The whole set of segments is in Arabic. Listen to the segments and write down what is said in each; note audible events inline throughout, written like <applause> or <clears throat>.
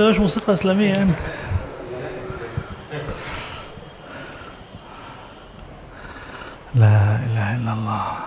مش موسيقى إسلامية يعني لا إله إلا الله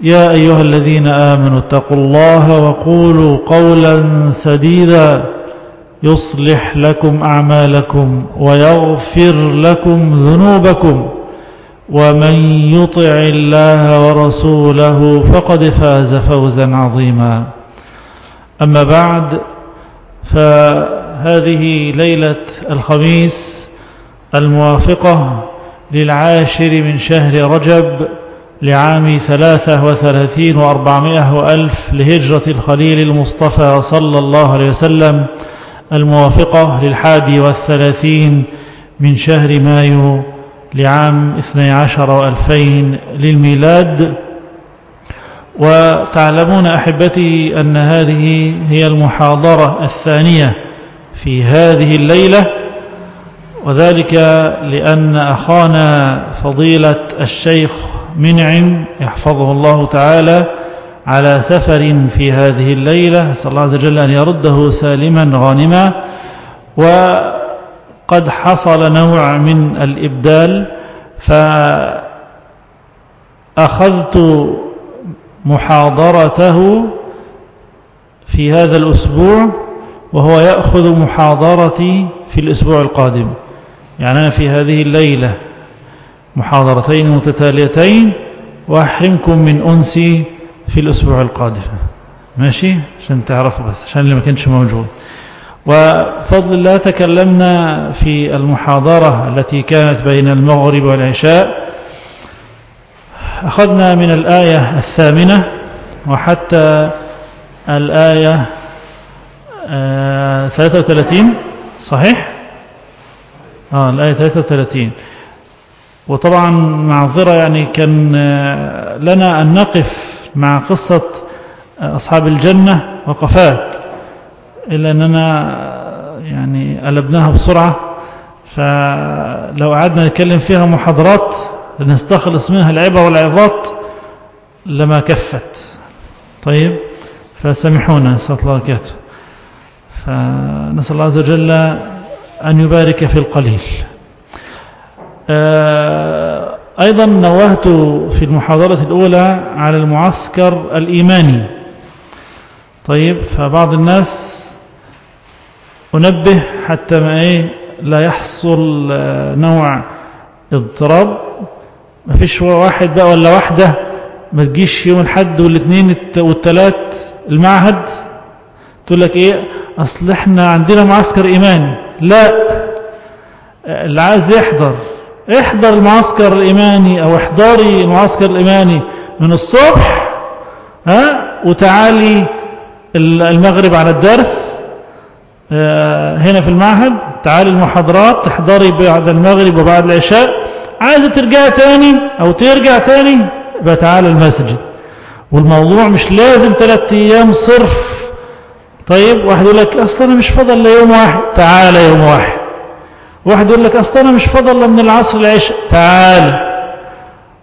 يا أيها الذين آمنوا اتقوا الله وقولوا قولا سديدا يصلح لكم أعمالكم ويغفر لكم ذنوبكم ومن يطع الله ورسوله فقد فاز فوزا عظيما. أما بعد فهذه ليلة الخميس الموافقة للعاشر من شهر رجب لعام ثلاثة وثلاثين وأربعمائة وألف لهجرة الخليل المصطفى صلى الله عليه وسلم الموافقة للحادي والثلاثين من شهر مايو لعام اثني عشر وألفين للميلاد. وتعلمون أحبتي أن هذه هي المحاضرة الثانية في هذه الليلة وذلك لأن أخانا فضيلة الشيخ منعم يحفظه الله تعالى على سفر في هذه الليلة. أسأل الله عز وجل أن يرده سالما غانما. وقد حصل نوع من الإبدال فأخذت محاضرته في هذا الأسبوع وهو يأخذ محاضرتي في الأسبوع القادم. يعني أنا في هذه الليلة محاضرتين متتاليتين وأحرمكم من أنسي في الأسبوع القادم. ماشي؟ عشان تعرفوا بس عشان اللي ما كانش موجود. وفضل الله تكلمنا في المحاضرة التي كانت بين المغرب والعشاء. أخذنا من الآية الثامنة وحتى الآية 33 صحيح؟ آه الآية 33 وطبعا معذرة يعني كان لنا أن نقف مع قصة أصحاب الجنة وقفات إلا أننا يعني قلبناها بسرعة. فلو قعدنا نتكلم فيها محاضرات لنستخلص منها العبر والعظات لما كفت. طيب فسامحونا نسأل الله وبركاته فنسأل الله عز وجل أن يبارك في القليل. أيضا نوهت في المحاضرة الأولى على المعسكر الإيماني. طيب فبعض الناس أنبه حتى ما إيه لا يحصل آه، نوع اضطراب. ما فيش واحد بقى ولا واحدة ما تجيش يوم الحد والاثنين والثلاث المعهد تقول لك إيه أصل إحنا عندنا معسكر إيماني. لا اللي عايز يحضر. احضر المعسكر الإيماني أو احضري المعسكر الإيماني من الصبح ها وتعالي المغرب على الدرس آه، هنا في المعهد تعالي المحاضرات تحضري بعد المغرب وبعد العشاء. عايزة ترجع تاني أو ترجع تاني؟ يبقى تعالى المسجد. والموضوع مش لازم ثلاثة أيام صرف. طيب واحد يقول لك أصلا أنا مش فاضل إلا يوم واحد. تعالى يوم واحد. واحد يقول لك أصلا أنا مش فاضل من العصر العشاء. تعالى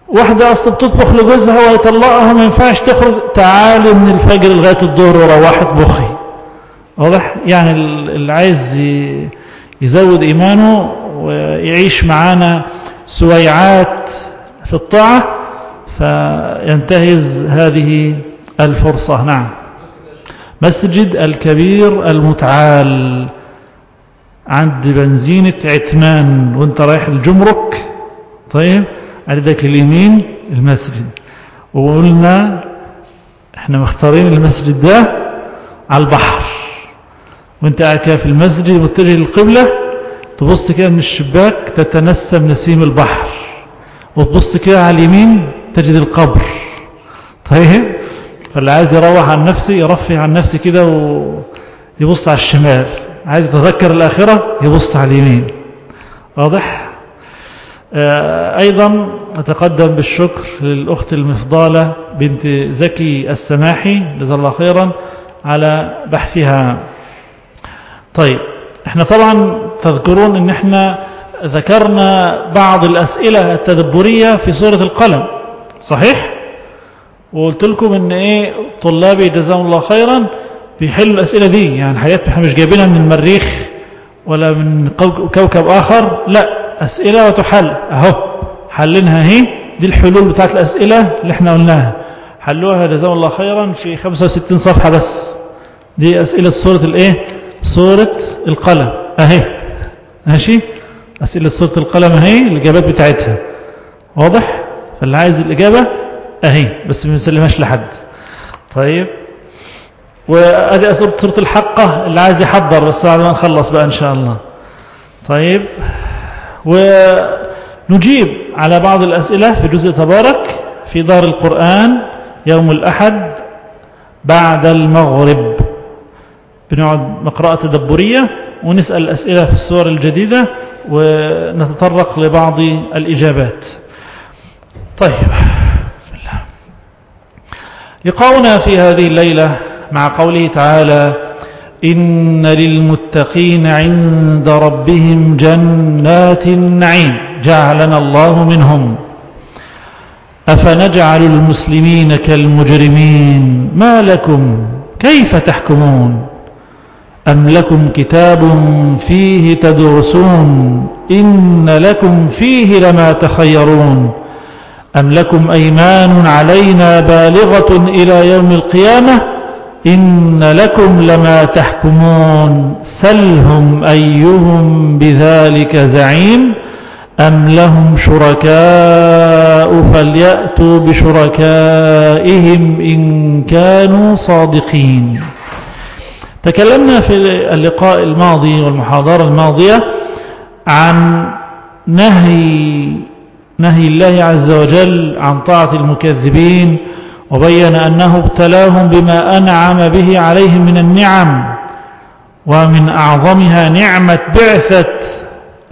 واحدة أصلا بتطبخ لجوزها ويطلقها ما ينفعش تخرج. تعالي من الفجر لغاية الظهر وروحت بخي واضح؟ يعني اللي عايز يزود إيمانه ويعيش معانا سويعات في الطاعة فينتهز هذه الفرصة. نعم. مسجد الكبير المتعال. عند بنزينة عتمان وانت رايح الجمرك طيب؟ ذاك اليمين المسجد. وقلنا إحنا مختارين المسجد ده على البحر. وانت قاعد كده في المسجد متجه للقبلة تبص كده من الشباك تتنسم نسيم البحر. وتبص كده على اليمين تجد القبر. طيب؟ فاللي عايز يروح عن نفسه يرفه عن نفسه كده ويبص على الشمال. عايز يتذكر الآخرة يبص على اليمين. واضح؟ آه، أيضا أتقدم بالشكر للأخت المفضالة بنت زكي السماحي جزا الله خيرا على بحثها. طيب إحنا طبعا تذكرون إن إحنا ذكرنا بعض الأسئلة التدبرية في سورة القلم صحيح؟ وقلت لكم إن إيه طلابي جزاهم الله خيرا بيحلوا الأسئلة دي يعني حياتنا إحنا مش جايبينها من المريخ ولا من كوكب آخر لا أسئلة وتحل. أهو حلنها هي دي الحلول بتاعت الأسئلة اللي إحنا قلناها. حلوها جزاهم الله خيرا في 65 صفحة بس. دي أسئلة سورة الإيه؟ سورة القلم. أهي. ماشي؟ أسئلة سورة القلم أهي الإجابات بتاعتها. واضح؟ فاللي عايز الإجابة أهي بس ما نسلمهاش لحد. طيب. وهذه سورة الحقة اللي عايز يحضر بس بعد ما نخلص بقى إن شاء الله. طيب ونجيب على بعض الأسئلة في جزء تبارك في دار القرآن يوم الأحد بعد المغرب. بنقعد مقراءة تدبرية ونسأل الأسئلة في الصور الجديدة ونتطرق لبعض الإجابات. طيب بسم الله. لقاؤنا في هذه الليلة مع قوله تعالى إن للمتقين عند ربهم جنات النعيم جعلنا الله منهم أفنجعل المسلمين كالمجرمين ما لكم كيف تحكمون أم لكم كتاب فيه تدرسون إن لكم فيه لما تخيرون أم لكم أيمان علينا بالغة إلى يوم القيامة إن لكم لما تحكمون سلهم أيهم بذلك زعيم أم لهم شركاء فليأتوا بشركائهم إن كانوا صادقين. تكلمنا في اللقاء الماضي والمحاضرة الماضية عن نهي نهي الله عز وجل عن طاعة المكذبين وبين أنه ابتلاهم بما أنعم به عليهم من النعم ومن أعظمها نعمة بعثة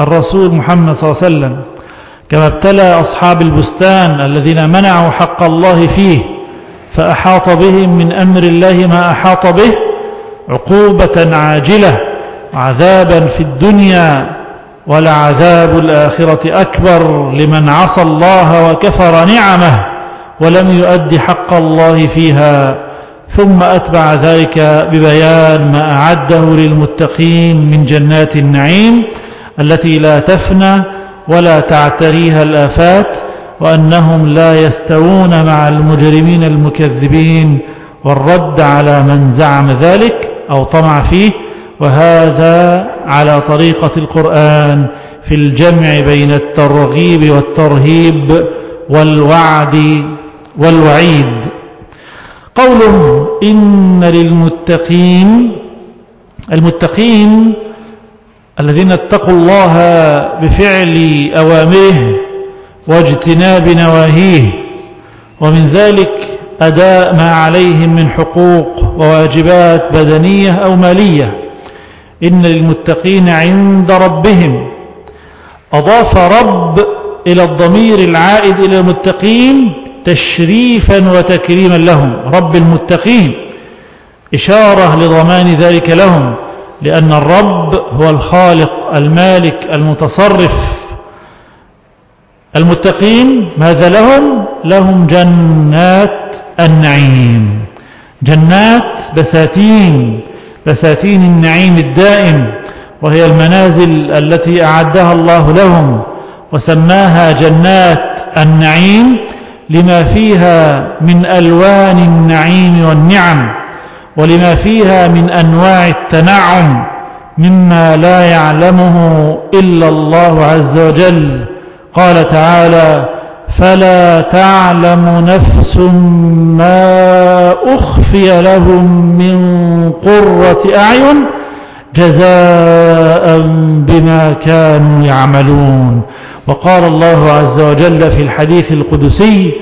الرسول محمد صلى الله عليه وسلم. كما ابتلى أصحاب البستان الذين منعوا حق الله فيه فأحاط بهم من أمر الله ما أحاط به عقوبة عاجلة عذابا في الدنيا ولعذاب الآخرة أكبر لمن عصى الله وكفر نعمه. ولم يؤد حق الله فيها ثم أتبع ذلك ببيان ما أعده للمتقين من جنات النعيم التي لا تفنى ولا تعتريها الآفات وأنهم لا يستوون مع المجرمين المكذبين والرد على من زعم ذلك أو طمع فيه وهذا على طريقة القرآن في الجمع بين الترغيب والترهيب والوعد والوعيد. قوله إن للمتقين المتقين الذين اتقوا الله بفعل أوامره واجتناب نواهيه ومن ذلك أداء ما عليهم من حقوق وواجبات بدنية أو مالية. إن للمتقين عند ربهم. أضاف رب إلى الضمير العائد إلى المتقين تشريفا وتكريما لهم. رب المتقين. إشارة لضمان ذلك لهم. لأن الرب هو الخالق المالك المتصرف. المتقين ماذا لهم؟ لهم جنات النعيم. جنات بساتين. بساتين النعيم الدائم. وهي المنازل التي أعدها الله لهم. وسماها جنات النعيم. لما فيها من ألوان النعيم والنعم ولما فيها من أنواع التنعم مما لا يعلمه إلا الله عز وجل. قال تعالى فلا تعلم نفس ما أخفي لهم من قرة أعين جزاء بما كانوا يعملون. وقال الله عز وجل في الحديث القدسي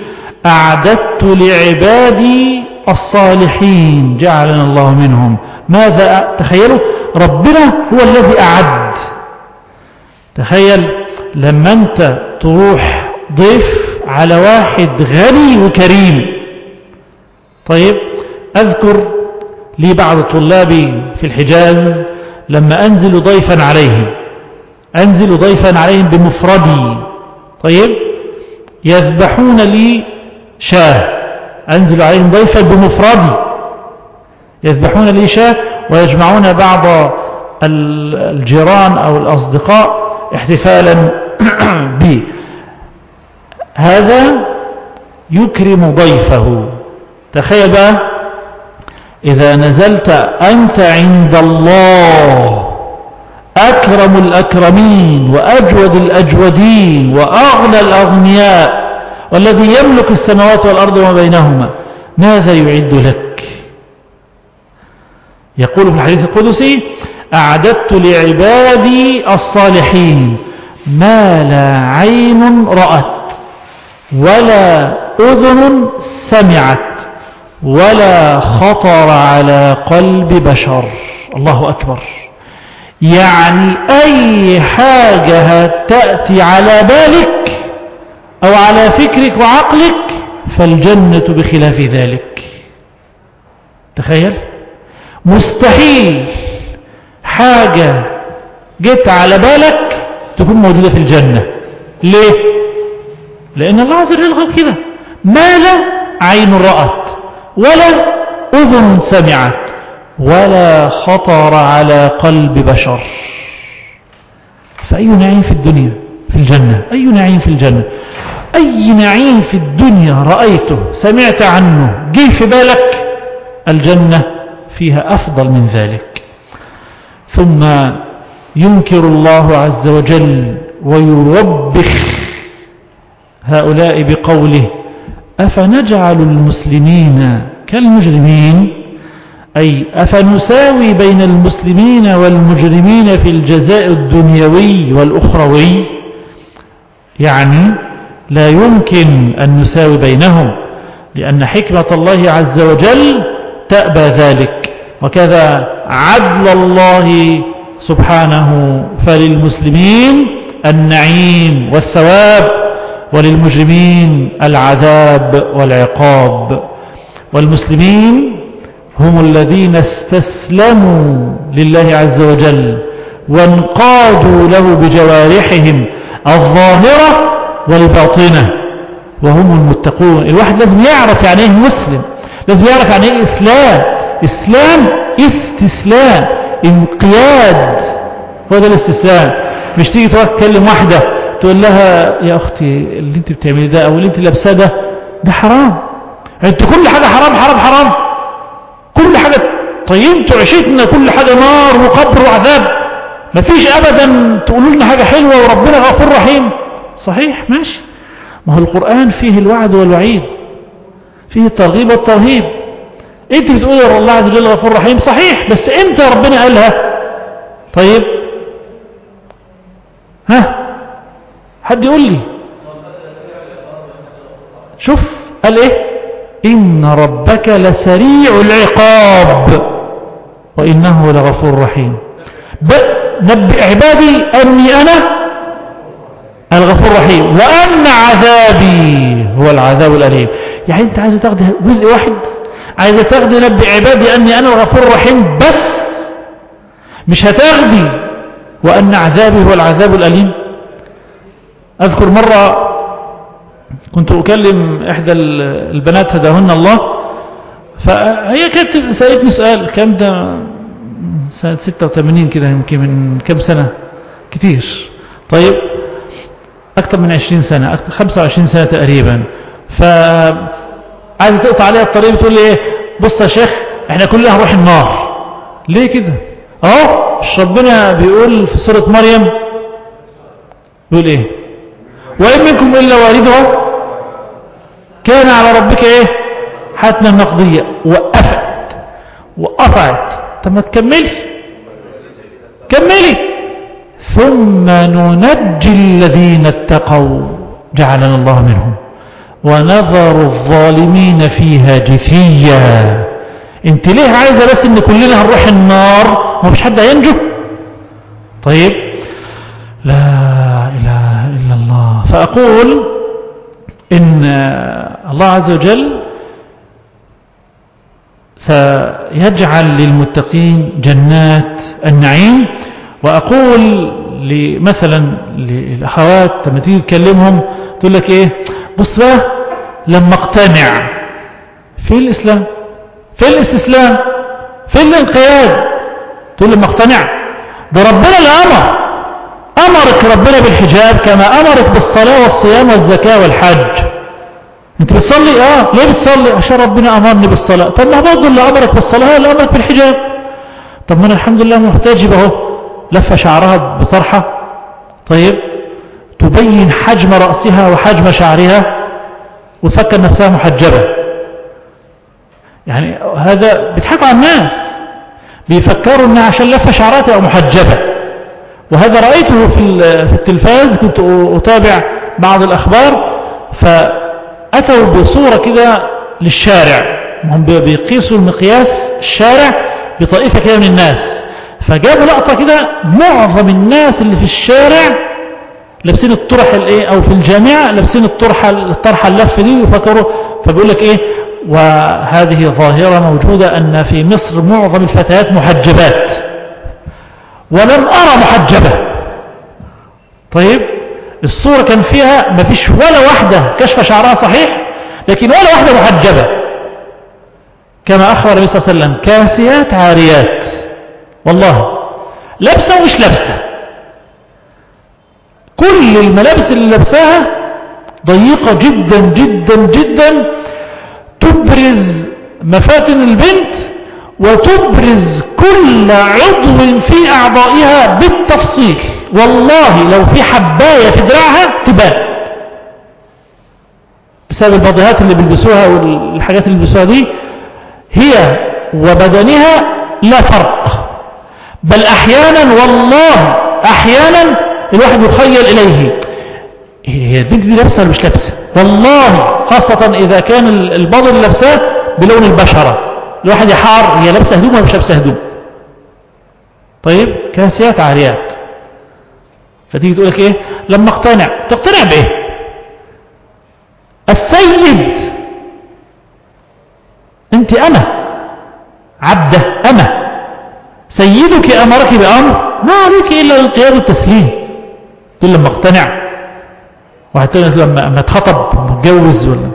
أعددت لعبادي الصالحين جعلنا الله منهم. ماذا تخيلوا؟ ربنا هو الذي أعد. تخيل لما أنت تروح ضيف على واحد غني وكريم. طيب أذكر لي بعض طلابي في الحجاز لما أنزل ضيفا عليهم. أنزل ضيفا عليهم بمفردي. طيب؟ يذبحون لي شاة. أنزل عليهم ضيفا بمفردي. يذبحون لي شاة ويجمعون بعض الجيران أو الأصدقاء احتفالا <clears throat> بي. هذا يكرم ضيفه. تخيل بقى. إذا نزلت أنت عند الله. أكرم الأكرمين وأجود الأجودين وأغنى الأغنياء والذي يملك السماوات والأرض وما بينهما. ماذا يعد لك؟ يقول في الحديث القدسي أعددت لعبادي الصالحين ما لا عين رأت ولا أذن سمعت ولا خطر على قلب بشر. الله أكبر. يعني أي حاجة تأتي على بالك أو على فكرك وعقلك فالجنة بخلاف ذلك. تخيل؟ مستحيل حاجة جت على بالك تكون موجودة في الجنة. ليه؟ لأن الله عز وجل قال كده ما لا عين رأت ولا أذن سمعت. ولا خطر على قلب بشر. فأي نعيم في الدنيا؟ في الجنة. أي نعيم في الجنة؟ أي نعيم في الدنيا رأيته سمعت عنه جي في بالك؟ الجنة فيها أفضل من ذلك. ثم ينكر الله عز وجل ويوبخ هؤلاء بقوله أفنجعل المسلمين كالمجرمين؟ أي أفنساوي بين المسلمين والمجرمين في الجزاء الدنيوي والأخروي؟ يعني لا يمكن أن نساوي بينهم لأن حكمة الله عز وجل تأبى ذلك. وكذا عدل الله سبحانه فللمسلمين النعيم والثواب وللمجرمين العذاب والعقاب. والمسلمين هم الذين استسلموا لله عز وجل وانقادوا له بجوارحهم الظاهرة والباطنة. وهم المتقون. الواحد لازم يعرف يعني إيه مسلم. لازم يعرف يعني إيه إسلام. إسلام استسلام. انقياد. هو ده الاستسلام. مش تيجي تقعد تكلم واحدة تقول لها يا أختي اللي أنت بتعملي ده أو اللي أنت لابساه ده ده حرام. انت كل حاجة حرام حرام حرام. كل حاجة. طيبتوا عشتنا كل حاجة نار وقبر وعذاب. مفيش أبدا تقولوا لنا حاجة حلوة وربنا غفور رحيم. صحيح؟ ماشي. ما هو القرآن فيه الوعد والوعيد. فيه الترغيب والترهيب. انت بتقول الله عز وجل غفور رحيم. صحيح بس إمتى ربنا قالها؟ طيب. ها؟ حد يقول لي؟ شوف قال إيه؟ إن ربك لسريع العقاب وإنه لغفور رحيم. نبئ عبادي أني أنا الغفور الرحيم. وأن عذابي هو العذاب الأليم. يعني أنت عايز تاخد جزء واحد؟ عايز تاخدي نبئ عبادي أني أنا الغفور الرحيم بس؟ مش هتاخدي. وأن عذابي هو العذاب الأليم. أذكر مرة كنت أكلم إحدى البنات هداهن الله فهي كانت سألتني سؤال كم ده؟ سنة 86 كده يمكن من كم سنة؟ كتير. طيب أكثر من 20 سنة أكثر 25 سنة تقريبا. فعايزة تقطع عليها الطريق بتقول لي إيه؟ بص يا شيخ إحنا كلنا هنروح النار. ليه كده؟ مش ربنا بيقول في سورة مريم؟ بيقول إيه؟ وإن منكم إلا واردها كان على ربك إيه؟ حتما مقضية. وقفت. وقطعت. طب ما تكملي كملي. ثم ننجي الذين اتقوا. جعلنا الله منهم. ونظر الظالمين فيها جثيا. انت ليه عايزة بس إن كلنا هنروح النار؟ ما فيش حد هينجو؟ طيب. لا إله إلا الله. فأقول إن الله عز وجل سيجعل للمتقين جنات النعيم. وأقول مثلا للأخوات لما تيجي تكلمهم تقول لك إيه؟ بص بقى لما أقتنع. في الإسلام في الاستسلام في الانقياد. تقول لما اقتنع. ده ربنا اللي أمر. أمرك ربنا بالحجاب كما أمرك بالصلاة والصيام والزكاة والحج. انت بتصلي؟ آه. ليه بتصلي؟ عشان ربنا أمرني بالصلاة. طب ما برضه اللي امرك بالصلاة اللي امرك بالحجاب طب ما أنا الحمد لله محتجب أهو. لفه شعرها بطرحة. طيب. تبين حجم رأسها وحجم شعرها وتفكر نفسها محجبة. يعني هذا بيضحكوا على الناس. بيفكروا إنها عشان لفه شعرها تبقى محجبة. وهذا رأيته في التلفاز. كنت أتابع بعض الأخبار. ف أتوا بصورة كده للشارع. هم بيقيسوا المقياس الشارع بطائفة كده من الناس. فجابوا لقطة كده معظم الناس اللي في الشارع لابسين الطرح الإيه؟ أو في الجامعة لابسين الطرحة الطرحة اللف دي وفكروا. فبيقول لك إيه؟ وهذه ظاهرة موجودة أن في مصر معظم الفتيات محجبات. ولم أرى محجبة. طيب؟ الصورة كان فيها ما فيش ولا واحدة كشف شعرها صحيح لكن ولا واحدة محجبة. كما أخبر النبي صلى الله عليه وسلم كاسيات عاريات. والله لابسة ومش لابسة. كل الملابس اللي لابساها ضيقة جدا جدا جدا. تبرز مفاتن البنت وتبرز كل عضو في أعضائها بالتفصيل. والله لو في حباية في دراعها تبان. بسبب البضيهات اللي بيلبسوها والحاجات اللي بيلبسوها دي هي وبدنها لا فرق. بل أحيانا والله أحيانا الواحد يخيل إليه. هي البنت دي لابسة ولا مش لابسة؟ والله خاصة إذا كان البضل اللي لابساه بلون البشرة. الواحد يحار هي لابسة هدوم ولا مش لابسة هدوم؟ طيب كاسيات عاريات فتيجي تقول لك إيه؟ لما اقتنع. تقتنع بإيه؟ السيد. أنت أنا عبدة أنا سيدك أمرك بأمر. ما عليك إلا القيام التسليم تقول لما اقتنع. وحتى لما اتخطب متجوز ولا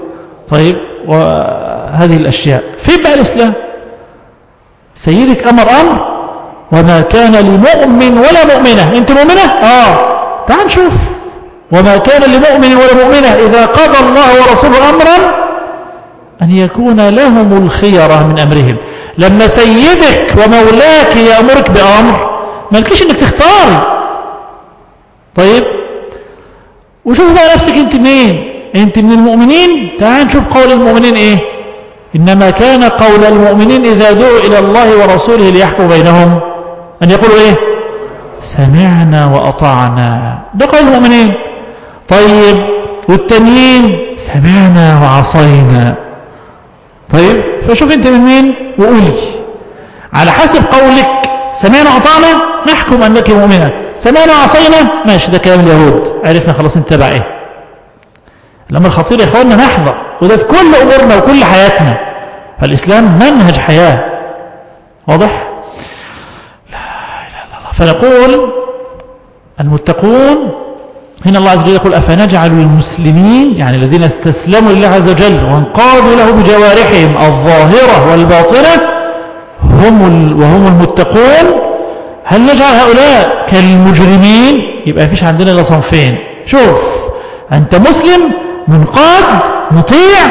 طيب وهذه الأشياء. فين بقى الإسلام؟ سيدك أمر أمر. وما كان لمؤمن ولا مؤمنة. انت مؤمنة؟ آه. تعال نشوف وما كان لمؤمن ولا مؤمنة إذا قضى الله ورسوله أمرا أن يكون لهم الخيرة من أمرهم. لما سيدك ومولاك يأمرك بأمر مالكيش إنك تختاري. طيب؟ وشوف بقى نفسك أنت مين. أنت من المؤمنين؟ تعال نشوف قول المؤمنين إيه. إنما كان قول المؤمنين إذا دعوا إلى الله ورسوله ليحكم بينهم. أن يقولوا إيه؟ سمعنا وأطعنا. ده قول المؤمنين. طيب والتانيين سمعنا وعصينا. طيب فشوف أنت من مين وقولي. على حسب قولك سمعنا وأطعنا؟ نحكم أنك مؤمنة سمعنا وعصينا؟ ماشي ده كلام اليهود. عرفنا خلاص انت تبع إيه. الأمر خطير يا إخواننا نحظى. وده في كل أمورنا وكل حياتنا. فالإسلام منهج حياة. واضح لا إله إلا الله فنقول المتقون هنا الله عز وجل يقول أفنجعل المسلمين يعني الذين استسلموا لله عز وجل وانقادوا له بجوارحهم الظاهرة والباطنة هم وهم المتقون. هل نجعل هؤلاء كالمجرمين؟ يبقى فيش عندنا إلا صنفين. شوف أنت مسلم منقاد مطيع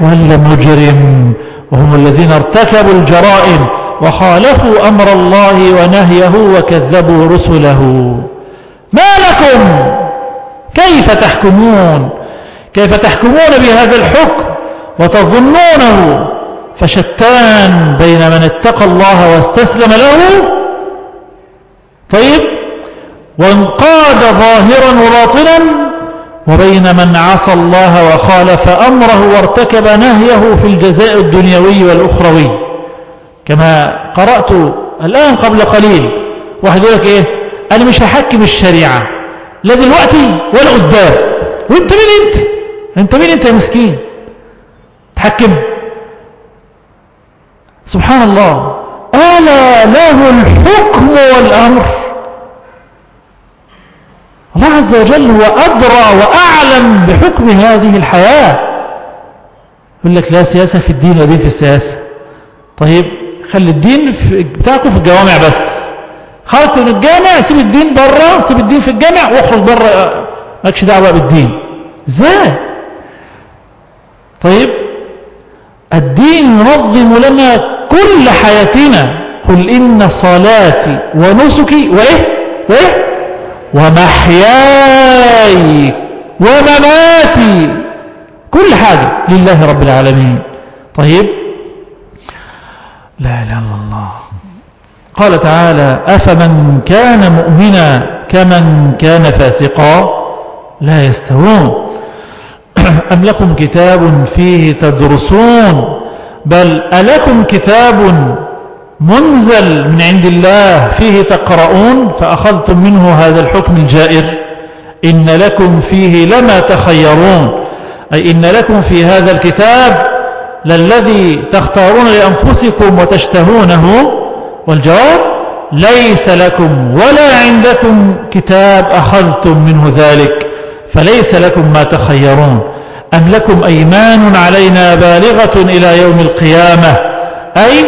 ولا مجرم؟ وهم الذين ارتكبوا الجرائم. وخالفوا أمر الله ونهيه وكذبوا رسله. ما لكم؟ كيف تحكمون؟ كيف تحكمون بهذا الحكم وتظنونه فشتان بين من اتقى الله واستسلم له؟ طيب وانقاد ظاهرا وباطنا وبين من عصى الله وخالف أمره وارتكب نهيه في الجزاء الدنيوي والأخروي. كما قرأت الآن قبل قليل واحد يقول لك إيه؟ أنا مش هحكم الشريعة. لا دلوقتي ولا قدام. وانت مين أنت؟ أنت مين أنت يا مسكين؟ تحكم. سبحان الله. ألا له الحكم والأمر. الله عز وجل هو أدرى وأعلم بحكم هذه الحياة. يقول لك لا سياسة في الدين ودين في السياسة. طيب خلي الدين بتاعكم في الجوامع بس. خرجت من الجامع سيب الدين بره سيب الدين في الجامع واخرج بره مالكش دعوة بالدين. إزاي طيب. الدين ينظم لنا كل حياتنا. قل إن صلاتي ونسكي وإيه؟ وإيه؟ ومحياي ومماتي. كل حاجة لله رب العالمين. طيب. لا إله إلا الله. قال تعالى أفمن كان مؤمنا كمن كان فاسقا؟ لا يستوون. <clears throat> أم لكم كتاب فيه تدرسون؟ بل ألكم كتاب منزل من عند الله فيه تقرؤون؟ فأخذتم منه هذا الحكم الجائر. إن لكم فيه لما تخيرون. أي إن لكم في هذا الكتاب للذي تختارون لأنفسكم وتشتهونه والجواب ليس لكم ولا عندكم كتاب أخذتم منه ذلك فليس لكم ما تخيرون أم لكم أيمان علينا بالغة إلى يوم القيامة أي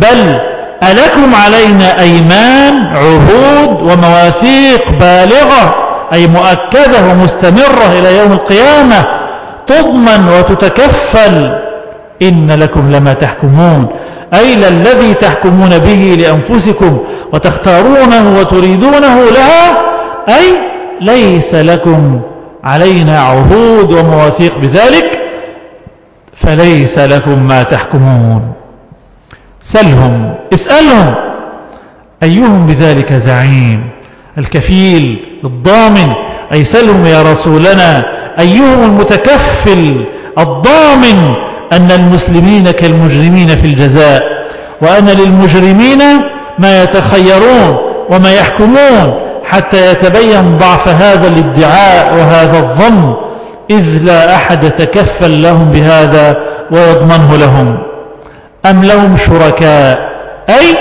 بل ألكم علينا أيمان عهود ومواثيق بالغة أي مؤكدة ومستمرة إلى يوم القيامة تضمن وتتكفل إن لكم لما تحكمون أي الذي تحكمون به لأنفسكم وتختارونه وتريدونه لها أي ليس لكم علينا عهود ومواثيق بذلك فليس لكم ما تحكمون سلهم اسألهم أيهم بذلك زعيم الكفيل الضامن أي سلهم يا رسولنا أيهم المتكفل الضامن أن المسلمين كالمجرمين في الجزاء وأن للمجرمين ما يتخيرون وما يحكمون حتى يتبين ضعف هذا الادعاء وهذا الظن إذ لا أحد تكفل لهم بهذا ويضمنه لهم. أم لهم شركاء؟ أي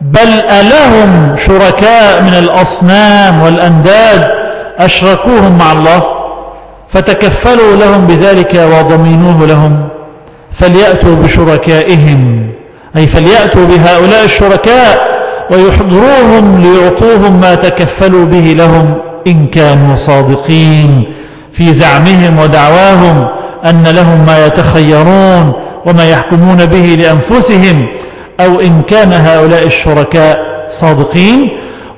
بل ألهم شركاء من الأصنام والأنداد أشركوهم مع الله فتكفلوا لهم بذلك وضمنوه لهم. فليأتوا بشركائهم أي فليأتوا بهؤلاء الشركاء ويحضروهم ليعطوهم ما تكفلوا به لهم إن كانوا صادقين. في زعمهم ودعواهم أن لهم ما يتخيرون وما يحكمون به لأنفسهم أو إن كان هؤلاء الشركاء صادقين.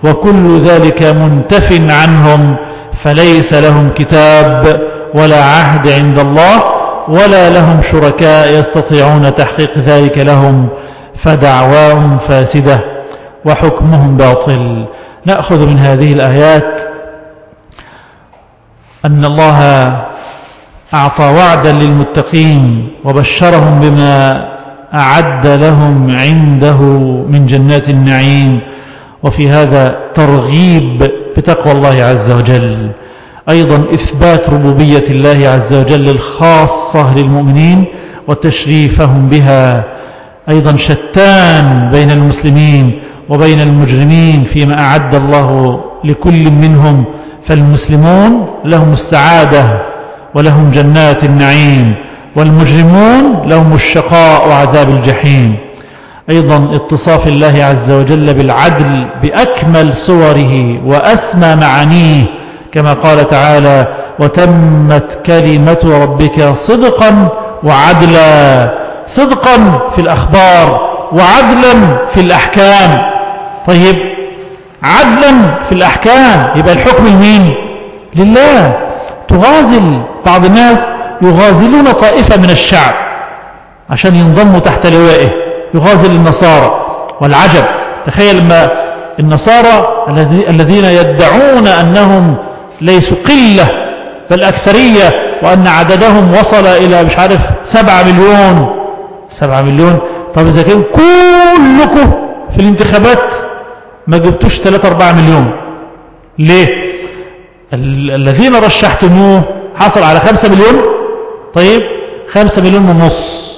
وكل ذلك منتف عنهم فليس لهم كتاب ولا عهد عند الله. ولا لهم شركاء يستطيعون تحقيق ذلك لهم فدعواهم فاسدة وحكمهم باطل. نأخذ من هذه الآيات أن الله أعطى وعدا للمتقين وبشرهم بما أعد لهم عنده من جنات النعيم. وفي هذا ترغيب بتقوى الله عز وجل. أيضا إثبات ربوبية الله عز وجل الخاصة للمؤمنين وتشريفهم بها. أيضا شتان بين المسلمين وبين المجرمين فيما أعد الله لكل منهم فالمسلمون لهم السعادة ولهم جنات النعيم والمجرمون لهم الشقاء وعذاب الجحيم. أيضا اتصاف الله عز وجل بالعدل بأكمل صوره وأسمى معانيه كما قال تعالى وتمت كلمة ربك صدقا وعدلا. صدقا في الأخبار وعدلا في الأحكام. طيب عدلا في الأحكام يبقى الحكم لمين؟ لله. تغازل بعض الناس يغازلون طائفة من الشعب عشان ينضموا تحت لوائه يغازل النصارى والعجب. تخيل ما النصارى الذين يدعون أنهم ليسوا قلة بل أكثرية وأن عددهم وصل إلى مش عارف سبعة مليون. سبعة مليون؟ طب إذا كان كلكم في الانتخابات ما جبتوش 3 4 مليون. ليه؟ الذين رشحتموه حصل على 5 مليون؟ طيب 5 مليون ونص.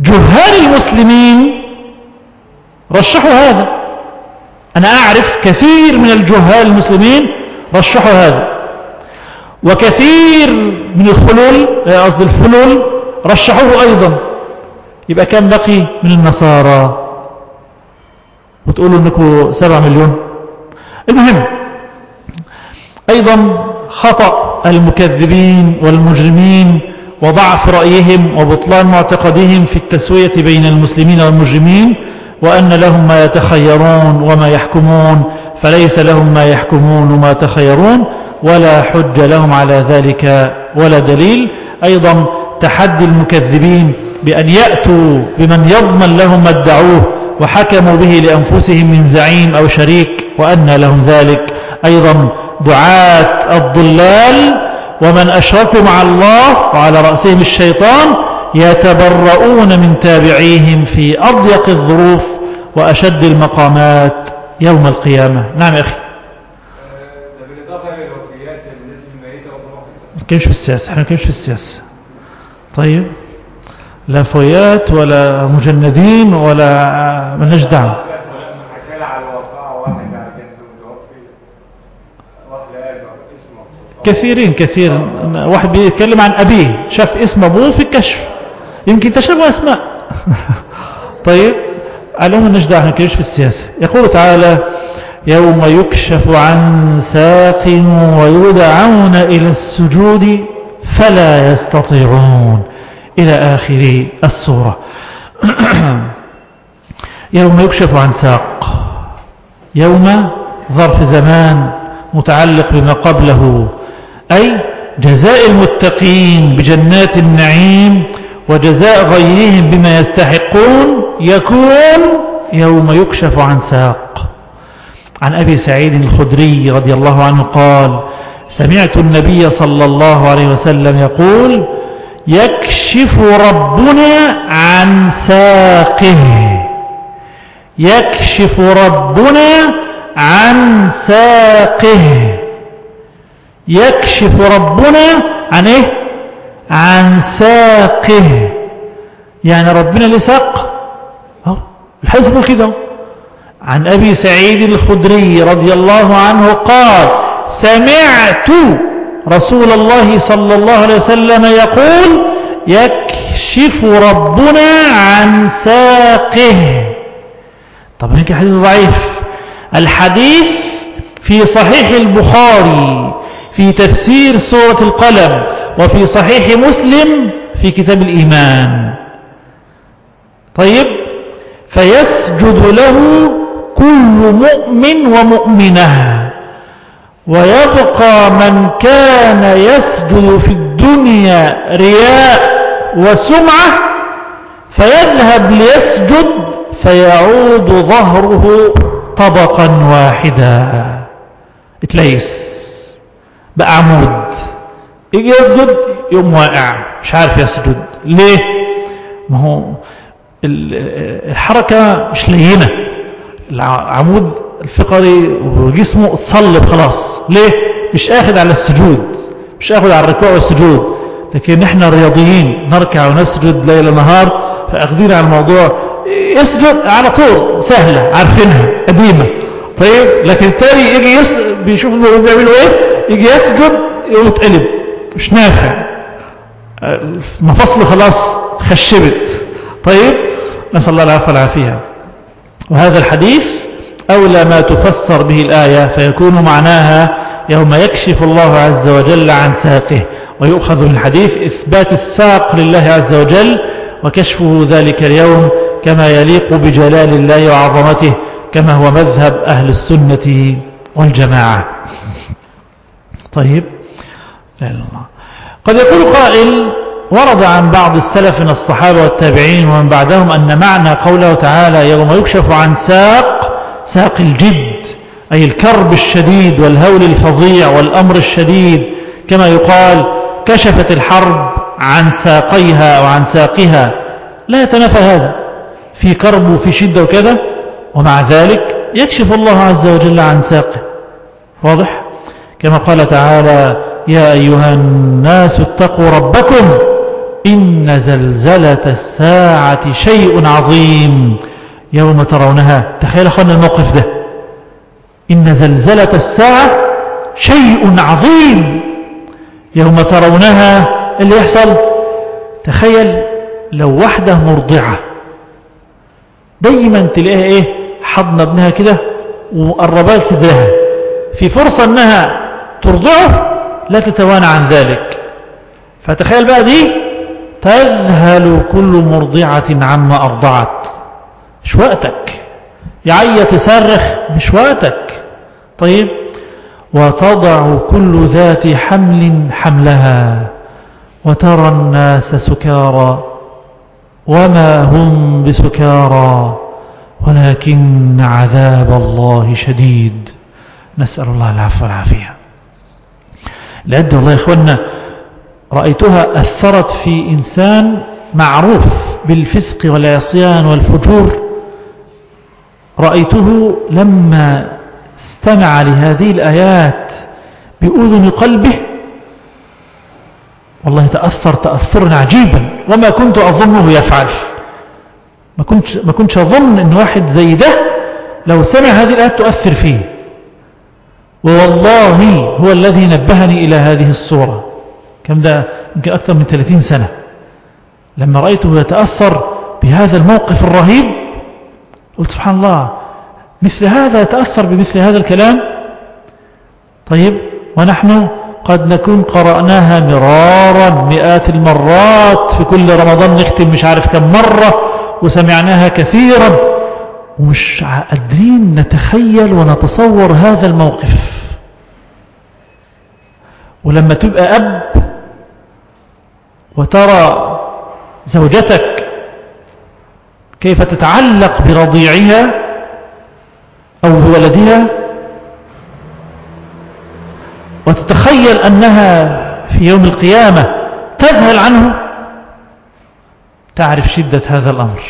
جهال المسلمين رشحوا هذا. أنا أعرف كثير من الجهال المسلمين رشحوا هذا. وكثير من الخلول قصد الفلول رشحوه أيضا. يبقى كم بقي؟ من النصارى. وتقولوا إنكم سبعة مليون. المهم أيضا خطأ المكذبين والمجرمين وضعف رأيهم وبطلان معتقدهم في التسوية بين المسلمين والمجرمين وأن لهم ما يتخيرون وما يحكمون. فليس لهم ما يحكمون وما يتخيرون ولا حج لهم على ذلك ولا دليل. أيضا تحدي المكذبين بأن يأتوا بمن يضمن لهم ما ادعوه وحكموا به لأنفسهم من زعيم أو شريك وأن لهم ذلك. أيضا دعاة الضلال ومن أشركوا مع الله وعلى رأسهم الشيطان يتبرؤون من تابعيهم في أضيق الظروف وأشد المقامات. يوم القيامة. نعم يا أخي. كيف في السياسة. إحنا كيف في السياسة. طيب. لا فويات ولا مجندين ولا ملناش دعم. كثيرين كثير. واحد بيتكلم عن أبيه شاف اسم أبوه في الكشف. يمكن تشابه أسماء. <laughs> طيب. علوم النجدة إحنا كيش في السياسة؟ يقول تعالى يوم يكشف عن ساق ويدعون إلى السجود فلا يستطيعون. إلى آخر السورة. <clears throat> يوم يكشف عن ساق. يوم ظرف زمان متعلق بما قبله. أي جزاء المتقين بجنات النعيم وجزاء غيرهم بما يستحقون يكون يوم يكشف عن ساق. عن أبي سعيد الخدري رضي الله عنه قال سمعت النبي صلى الله عليه وسلم يقول يكشف ربنا عن ساقه. يكشف ربنا عن ساقه. يكشف ربنا عن إيه؟ عن ساقه. يعني ربنا له ساق بيقول كده. عن أبي سعيد الخدري رضي الله عنه قال سمعت رسول الله صلى الله عليه وسلم يقول يكشف ربنا عن ساقه. طب هيك حديث ضعيف. الحديث في صحيح البخاري في تفسير سورة القلم وفي صحيح مسلم في كتاب الإيمان. طيب فيسجد له كل مؤمن ومؤمنة. ويبقى من كان يسجد في الدنيا رياء وسمعة فيذهب ليسجد فيعود ظهره طبقا واحدا. اتليس بقى عمود يجي يسجد يقوم واقع مش عارف يسجد. ليه؟ ما هو الحركة مش لينة العمود الفقري وجسمه اتصلب خلاص. ليه؟ مش اخد على السجود مش اخد على الركوع والسجود. لكن إحنا رياضيين نركع ونسجد ليل نهار فاخدين على الموضوع. يسجد على طول سهلة عارفينها قديمة. طيب لكن التاني يجي يس... بيشوف بيعملوا إيه؟ يجي يسجد ويتقلب. مش نافع. مفصله خلاص خشبت طيب نسأل الله العافية والعافية. وهذا الحديث أولى ما تفسر به الآية فيكون معناها يوم يكشف الله عز وجل عن ساقه ويؤخذ من الحديث إثبات الساق لله عز وجل وكشفه ذلك اليوم كما يليق بجلال الله وعظمته كما هو مذهب أهل السنة والجماعة. طيب. لا الله. قد يقول قائل ورد عن بعض السلف من الصحابة والتابعين ومن بعدهم أن معنى قوله تعالى يوم يكشف عن ساق ساق الجد أي الكرب الشديد والهول الفظيع والأمر الشديد كما يقال كشفت الحرب عن ساقيها وعن ساقها. لا يتنافى هذا. في كرب وفي شدة وكذا ومع ذلك يكشف الله عز وجل عن ساقه. واضح؟ كما قال تعالى يا أيها الناس اتقوا ربكم إن زلزلة الساعة شيء عظيم. يوم ترونها. تخيل أخوانا الموقف ده. إن زلزلة الساعة شيء عظيم. يوم ترونها. اللي يحصل؟ تخيل لو واحدة مرضعة. دايما تلاقيها إيه؟ حضن ابنها كده وقربها لصدرها. في فرصة إنها ترضعه لا تتوانى عن ذلك. فتخيل بقى دي تذهل كل مرضعة عما أرضعت. مش وقتك. يعيط يصرخ مش وقتك. طيب. وتضع كل ذات حمل حملها. وترى الناس سكارى. وما هم بسكارى. ولكن عذاب الله شديد. نسأل الله العفو والعافية. لأد والله يا إخوانا رأيتها أثرت في إنسان معروف بالفسق والعصيان والفجور. رأيته لما استمع لهذه الآيات بأذن قلبه. والله تأثر تأثرا عجيبا. وما كنت أظنه يفعل. ما كنتش, ما كنتش أظن أن واحد زي ده لو سمع هذه الآيات تؤثر فيه. ووالله هو الذي نبهني إلى هذه الصورة. كم ده؟ يمكن أكثر من 30 سنة. لما رأيته يتأثر بهذا الموقف الرهيب قلت سبحان الله مثل هذا يتأثر بمثل هذا الكلام؟ طيب ونحن قد نكون قرأناها مرارا مئات المرات في كل رمضان نختم مش عارف كم مرة وسمعناها كثيرا ومش قادرين نتخيل ونتصور هذا الموقف. ولما تبقى أب وترى زوجتك كيف تتعلق برضيعها أو بولدها وتتخيل أنها في يوم القيامة تذهل عنه تعرف شدة هذا الأمر.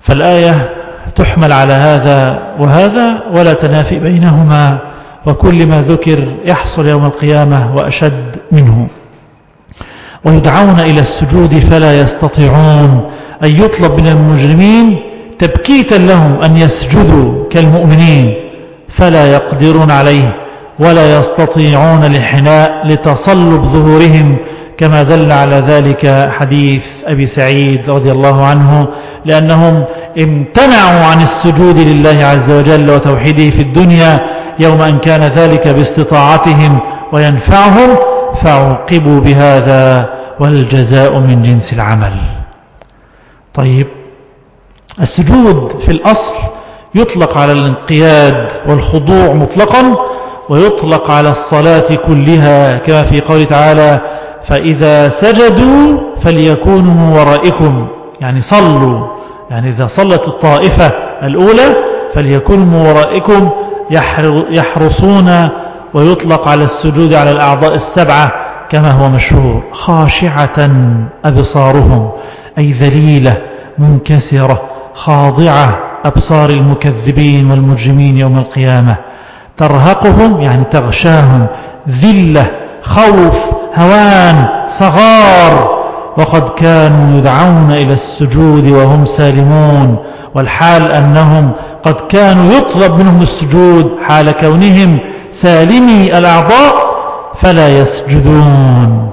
فالآية تحمل على هذا وهذا ولا تنافي بينهما وكل ما ذكر يحصل يوم القيامة وأشد منه. ويدعون إلى السجود فلا يستطيعون. أن يطلب من المجرمين تبكيتا لهم أن يسجدوا كالمؤمنين. فلا يقدرون عليه ولا يستطيعون الانحناء لتصلب ظهورهم كما دل على ذلك حديث أبي سعيد رضي الله عنه لأنهم امتنعوا عن السجود لله عز وجل وتوحيده في الدنيا يوم أن كان ذلك باستطاعتهم وينفعهم فعوقبوا بهذا والجزاء من جنس العمل. طيب السجود في الأصل يطلق على الانقياد والخضوع مطلقا ويطلق على الصلاة كلها كما في قول تعالى فإذا سجدوا فليكونوا من ورائكم. يعني صلوا. يعني إذا صلت الطائفة الأولى فليكونوا من ورائكم يحرصون ويطلق على السجود على الأعضاء السبعة كما هو مشهور خاشعة أبصارهم أي ذليلة منكسرة خاضعة أبصار المكذبين والمجرمين يوم القيامة. ترهقهم يعني تغشاهم ذلة خوف هوان صغار. وقد كانوا يدعون إلى السجود وهم سالمون. والحال أنهم قد كانوا يطلب منهم السجود حال كونهم سالمي الأعضاء فلا يسجدون.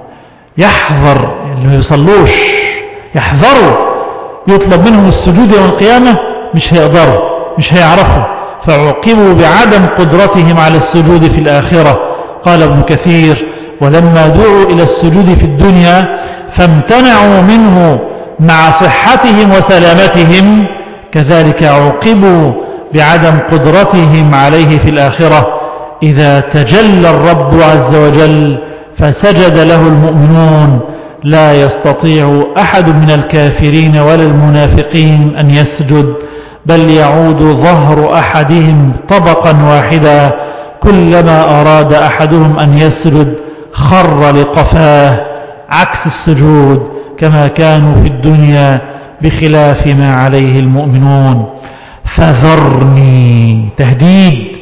يحذر اللي ما يصلوش يحذروا. يطلب منهم السجود يوم القيامة مش هيقدروا مش هيعرفوا. فعوقبوا بعدم قدرتهم على السجود في الآخرة. قال ابن كثير ولما دعوا إلى السجود في الدنيا فامتنعوا منه مع صحتهم وسلامتهم. كذلك عوقبوا بعدم قدرتهم عليه في الآخرة. إذا تجلى الرب عز وجل فسجد له المؤمنون لا يستطيع أحد من الكافرين ولا المنافقين أن يسجد بل يعود ظهر أحدهم طبقا واحدا كلما أراد أحدهم أن يسجد خر لقفاه عكس السجود كما كانوا في الدنيا بخلاف ما عليه المؤمنون. فذرني. تهديد.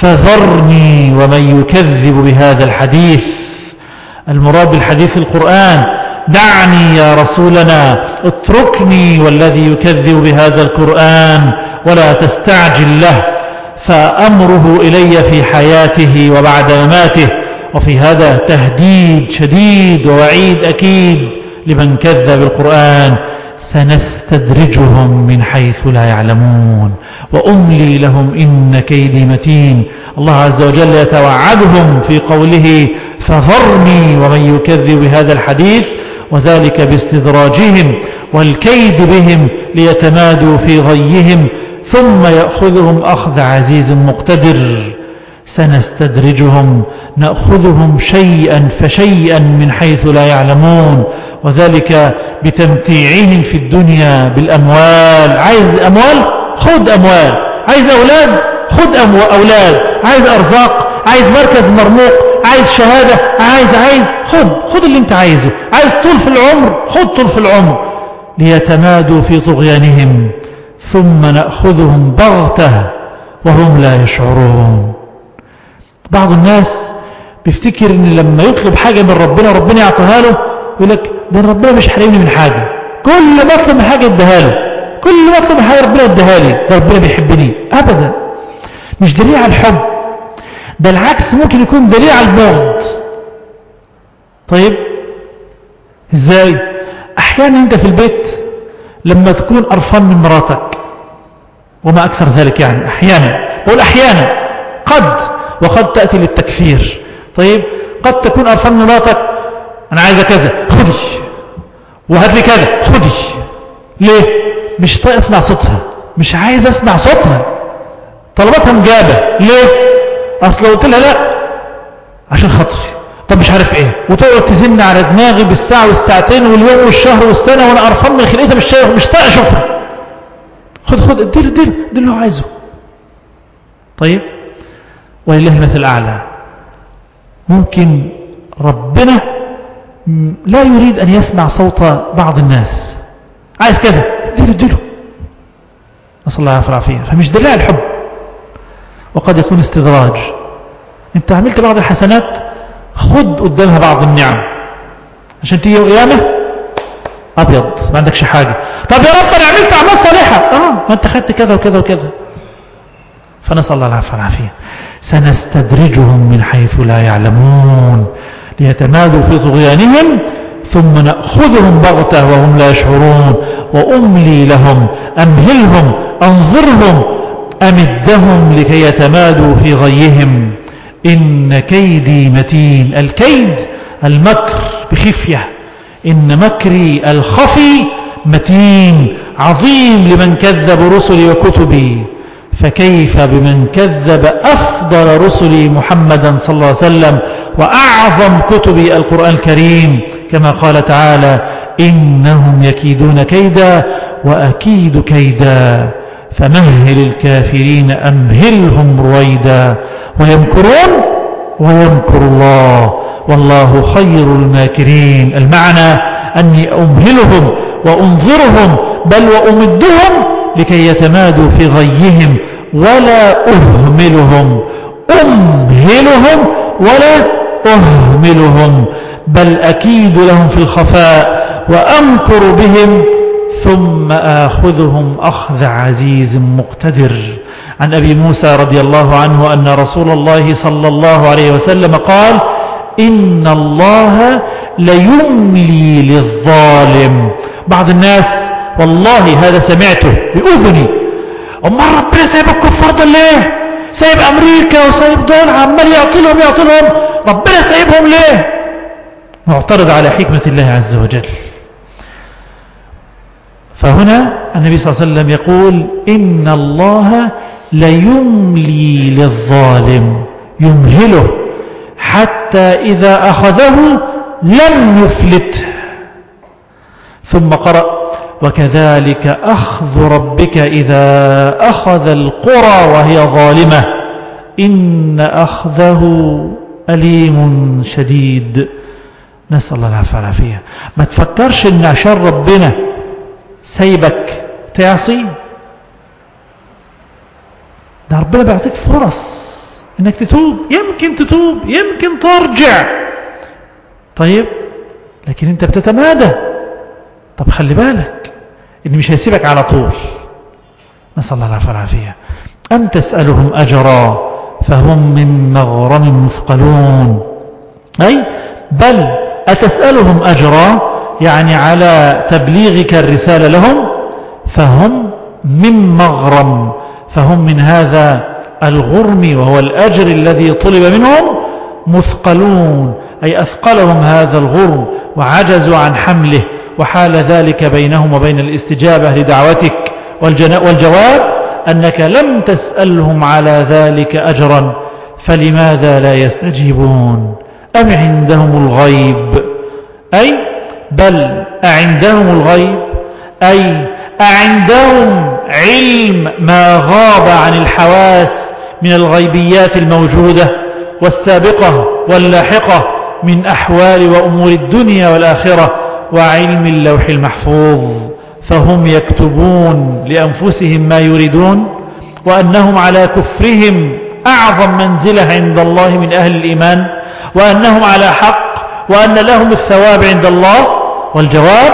فذرني ومن يكذب بهذا الحديث. المراد بالحديث القرآن دعني يا رسولنا اتركني والذي يكذب بهذا القرآن ولا تستعجل له فأمره إلي في حياته وبعد مماته. وفي هذا تهديد شديد ووعيد أكيد لمن كذب القرآن سنستدرجهم من حيث لا يعلمون. وأملي لهم إن كيدي متين. الله عز وجل يتوعدهم في قوله فذرني ومن يكذب بهذا الحديث وذلك باستدراجهم والكيد بهم ليتمادوا في غيهم ثم يأخذهم أخذ عزيز مقتدر. سنستدرجهم نأخذهم شيئا فشيئا من حيث لا يعلمون. وذلك بتمتيعهم في الدنيا بالأموال. عايز أموال؟ خذ أموال. عايز أولاد؟ خذ أولاد. عايز أرزاق؟ عايز مركز مرموق؟ عايز شهادة؟ عايز عايز. خذ خذ اللي انت عايزه. عايز طول في العمر؟ خذ طول في العمر. ليتمادوا في طغيانهم ثم نأخذهم بغتة وهم لا يشعرون. بعض الناس بيفتكر إن لما يطلب حاجة من ربنا ربنا يعطيها له يقول لك ده ربنا مش حريمني من حاجة. كل ما أطلب من حاجة اديها له. كل ما اطلب من حاجة ربنا اديها لي ده ربنا بيحبني. ابدا. مش دليل على الحب. ده العكس ممكن يكون دليل على البغض. طيب؟ إزاي؟ أحيانا انت في البيت لما تكون قرفان من مراتك. وما أكثر ذلك يعني أحيانا. بقول أحيانا. قد. وقد تأتي للتكفير. طيب؟ قد تكون قرفان من مراتك. أنا عايزة كذا. خدي وهات لي كذا. خدي ليه؟ مش طايق أسمع صوتها مش عايز أسمع صوتها. طلباتها مجابة. ليه؟ أصل قلت لها لا عشان خاطري. طب مش عارف إيه. وتقعد تزن على دماغي بالساعة والساعتين واليوم والشهر والسنة وأنا قرفان من خلقتها مش شايف مش طايق أشوفها. خد خد اديله اديله اديله اللي هو عايزه. طيب؟ ولله المثل الأعلى. ممكن ربنا لا يريد أن يسمع صوت بعض الناس. عايز كذا. اديله نسأل الله العافية فمش دليل الحب. وقد يكون استدراج. انت عملت بعض الحسنات خد قدامها بعض النعم. عشان تيجي القيامة أبيض. ما عندكش حاجة. طب يا رب أنا عملت أعمال صالحة. آه ما أنت خدت كذا وكذا وكذا. فنسأل الله العافية والعافية. سنستدرجهم من حيث لا يعلمون. ليتمادوا في طغيانهم ثم نأخذهم بغتة وهم لا يشعرون. وأملي لهم أمهلهم أنظرهم أمدهم لكي يتمادوا في غيهم. إن كيدي متين الكيد المكر بخفية. إن مكري الخفي متين عظيم لمن كذب رسلي وكتبي. فكيف بمن كذب أفضل رسلي محمدا صلى الله عليه وسلم وأعظم كتب القرآن الكريم؟ كما قال تعالى إنهم يكيدون كيدا وأكيد كيدا. فمهل الكافرين أمهلهم رويدا. ويمكرون ويمكر الله. والله خير الماكرين. المعنى أني أمهلهم وأنظرهم بل وأمدهم لكي يتمادوا في غيهم ولا أهملهم. أمهلهم ولا أهملهم. بل أكيد لهم في الخفاء. وأمكر بهم ثم آخذهم أخذ عزيز مقتدر. عن أبي موسى رضي الله عنه أن رسول الله صلى الله عليه وسلم قال إن الله ليملي للظالم. بعض الناس والله هذا سمعته بأذني. أما ربنا سايب الكفار دول ليه؟ سايب أمريكا وسايب دول عمال يعطي لهم يعطي لهم ربنا سايبهم ليه؟ معترض على حكمة الله عز وجل. فهنا النبي صلى الله عليه وسلم يقول إن الله ليملي للظالم يمهله حتى إذا أخذه لم يفلته. ثم قرأ وكذلك أخذ ربك إذا أخذ القرى وهي ظالمة. إن أخذه أليم شديد. نسأل الله العافية ما تفكرش إن عشان ربنا سيبك. تعصي. ده ربنا بيعطيك فرص إنك تتوب. يمكن تتوب يمكن ترجع. طيب لكن أنت بتتمادى. طب خلي بالك إن مش هيسيبك على طول. نسأل الله العافية والعافية. أم تسألهم أجرا فهم من مغرم مثقلون؟ أي بل أتسألهم أجرا يعني على تبليغك الرسالة لهم فهم من مغرم فهم من هذا الغرم وهو الأجر الذي طلب منهم مثقلون أي أثقلهم هذا الغرم وعجزوا عن حمله وحال ذلك بينهم وبين الاستجابة لدعوتك والجواب أنك لم تسألهم على ذلك أجرا فلماذا لا يستجيبون؟ أم عندهم الغيب؟ أي بل أعندهم الغيب أي أعندهم علم ما غاب عن الحواس من الغيبيات الموجودة والسابقة واللاحقة من أحوال وأمور الدنيا والآخرة وعلم اللوح المحفوظ. فهم يكتبون لأنفسهم ما يريدون وأنهم على كفرهم أعظم منزلة عند الله من أهل الإيمان وأنهم على حق وأن لهم الثواب عند الله والجواب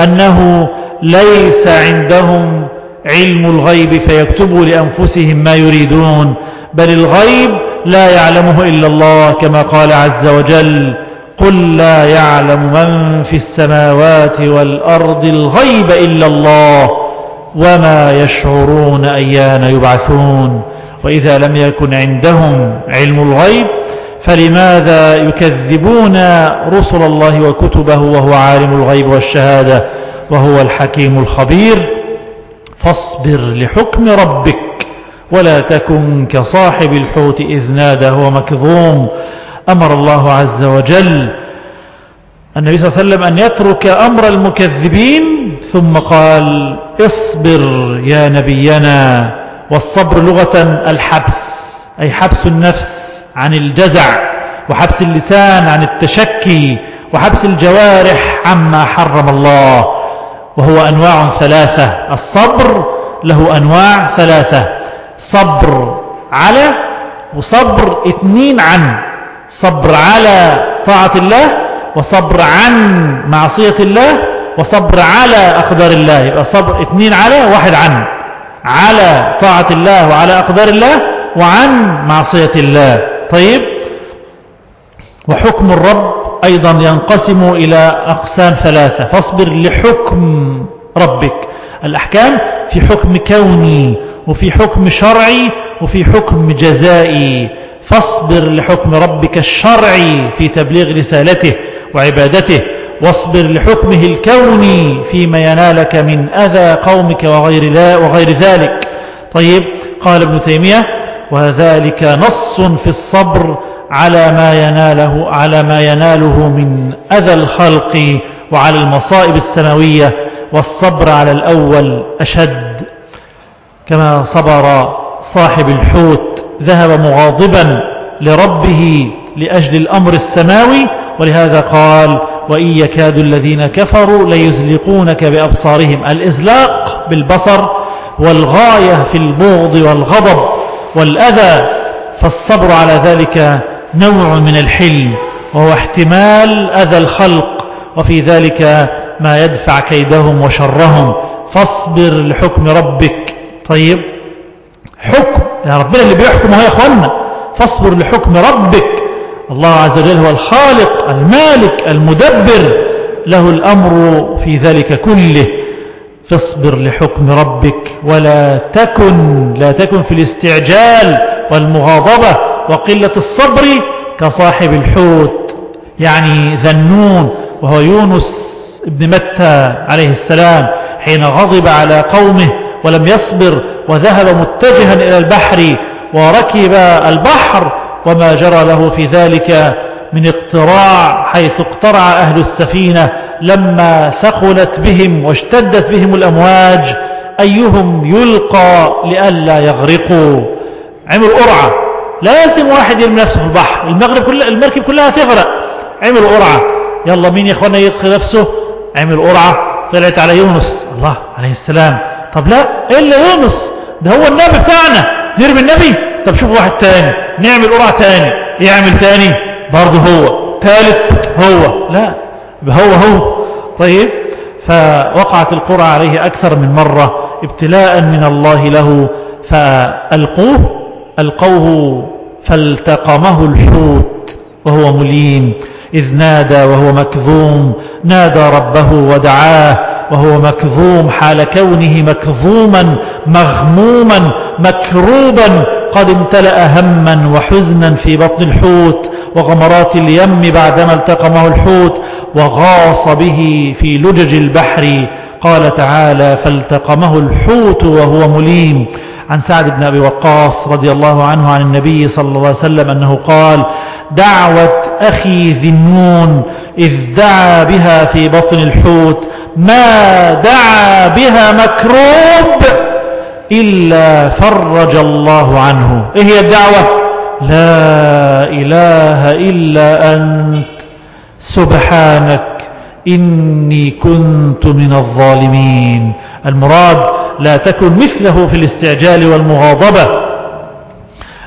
أنه ليس عندهم علم الغيب فيكتبوا لأنفسهم ما يريدون بل الغيب لا يعلمه إلا الله كما قال عز وجل قل لا يعلم من في السماوات والأرض الغيب إلا الله وما يشعرون أيان يبعثون وإذا لم يكن عندهم علم الغيب فلماذا يكذبون رسل الله وكتبه وهو عالم الغيب والشهادة وهو الحكيم الخبير؟ فاصبر لحكم ربك ولا تكن كصاحب الحوت إذ نادى هو مكظوم. أمر الله عز وجل النبي صلى الله عليه وسلم أن يترك أمر المكذبين ثم قال اصبر يا نبينا والصبر لغة الحبس أي حبس النفس. عن الجزع وحبس اللسان عن التشكي وحبس الجوارح عما حرم الله وهو أنواع ثلاثة. الصبر له أنواع ثلاثة. صبر على وصبر اثنين عن. صبر على طاعة الله وصبر عن معصية الله وصبر على أقدار الله. يبقى صبر اثنين على واحد عن. على طاعة الله وعلى أقدار الله وعن معصية الله. طيب. وحكم الرب أيضا ينقسم إلى أقسام ثلاثة. فاصبر لحكم ربك. الأحكام في حكم كوني وفي حكم شرعي وفي حكم جزائي. فاصبر لحكم ربك الشرعي في تبليغ رسالته وعبادته. واصبر لحكمه الكوني فيما ينالك من أذى قومك وغير, لا وغير ذلك. طيب. قال ابن تيمية وذلك نص في الصبر على ما يناله على ما يناله من أذى الخلق وعلى المصائب السماوية والصبر على الأول أشد. كما صبر صاحب الحوت ذهب مغاضبا لربه لأجل الأمر السماوي ولهذا قال وإن يكاد الذين كفروا ليزلقونك بأبصارهم. الإزلاق بالبصر والغاية في البغض والغضب. والأذى فالصبر على ذلك نوع من الحلم وهو احتمال أذى الخلق وفي ذلك ما يدفع كيدهم وشرهم. فاصبر لحكم ربك. طيب حكم يا ربنا اللي بيحكم هو يا اخوانا فاصبر لحكم ربك. الله عز وجل هو الخالق المالك المدبر له الأمر في ذلك كله. فاصبر لحكم ربك ولا تكن لا تكن في الاستعجال والمغاضبة وقلة الصبر كصاحب الحوت يعني ذنون وهو يونس ابن متى عليه السلام حين غضب على قومه ولم يصبر وذهب متجها إلى البحر وركب البحر وما جرى له في ذلك من اقتراع حيث اقترع أهل السفينة لما ثقلت بهم واشتدت بهم الأمواج أيهم يلقى لئلا يغرقوا؟ عمل قرعة لازم واحد يرمي نفسه في البحر. المغرب كل المركب كلها تغرق. عمل قرعة يلا مين يا اخوانا يدخل نفسه؟ عمل قرعة طلعت على يونس. الله عليه السلام. طب لا إلا يونس. ده هو النبي بتاعنا. نرمي النبي. طب شوف واحد تاني. نعمل قرعة تاني. يعمل تاني؟ برضه هو. ثالث هو. لا. هو هو. طيب فوقعت القرعة عليه أكثر من مرة ابتلاء من الله له فألقوه ألقوه فالتقمه الحوت وهو مليم إذ نادى وهو مكذوم نادى ربه ودعاه وهو مكذوم حال كونه مكظوما مغموما مكروبا قد امتلأ هما وحزنا في بطن الحوت. وغمرات اليم بعدما التقمه الحوت وغاص به في لجج البحر. قال تعالى فالتقمه الحوت وهو مليم. عن سعد بن أبي وقاص رضي الله عنه عن النبي صلى الله عليه وسلم أنه قال دعوة أخي ذي النون إذ دعا بها في بطن الحوت ما دعا بها مكروب إلا فرج الله عنه. إيه هي الدعوة؟ لا إله إلا أنت. سبحانك إني كنت من الظالمين. المراد لا تكن مثله في الاستعجال والمغاضبة.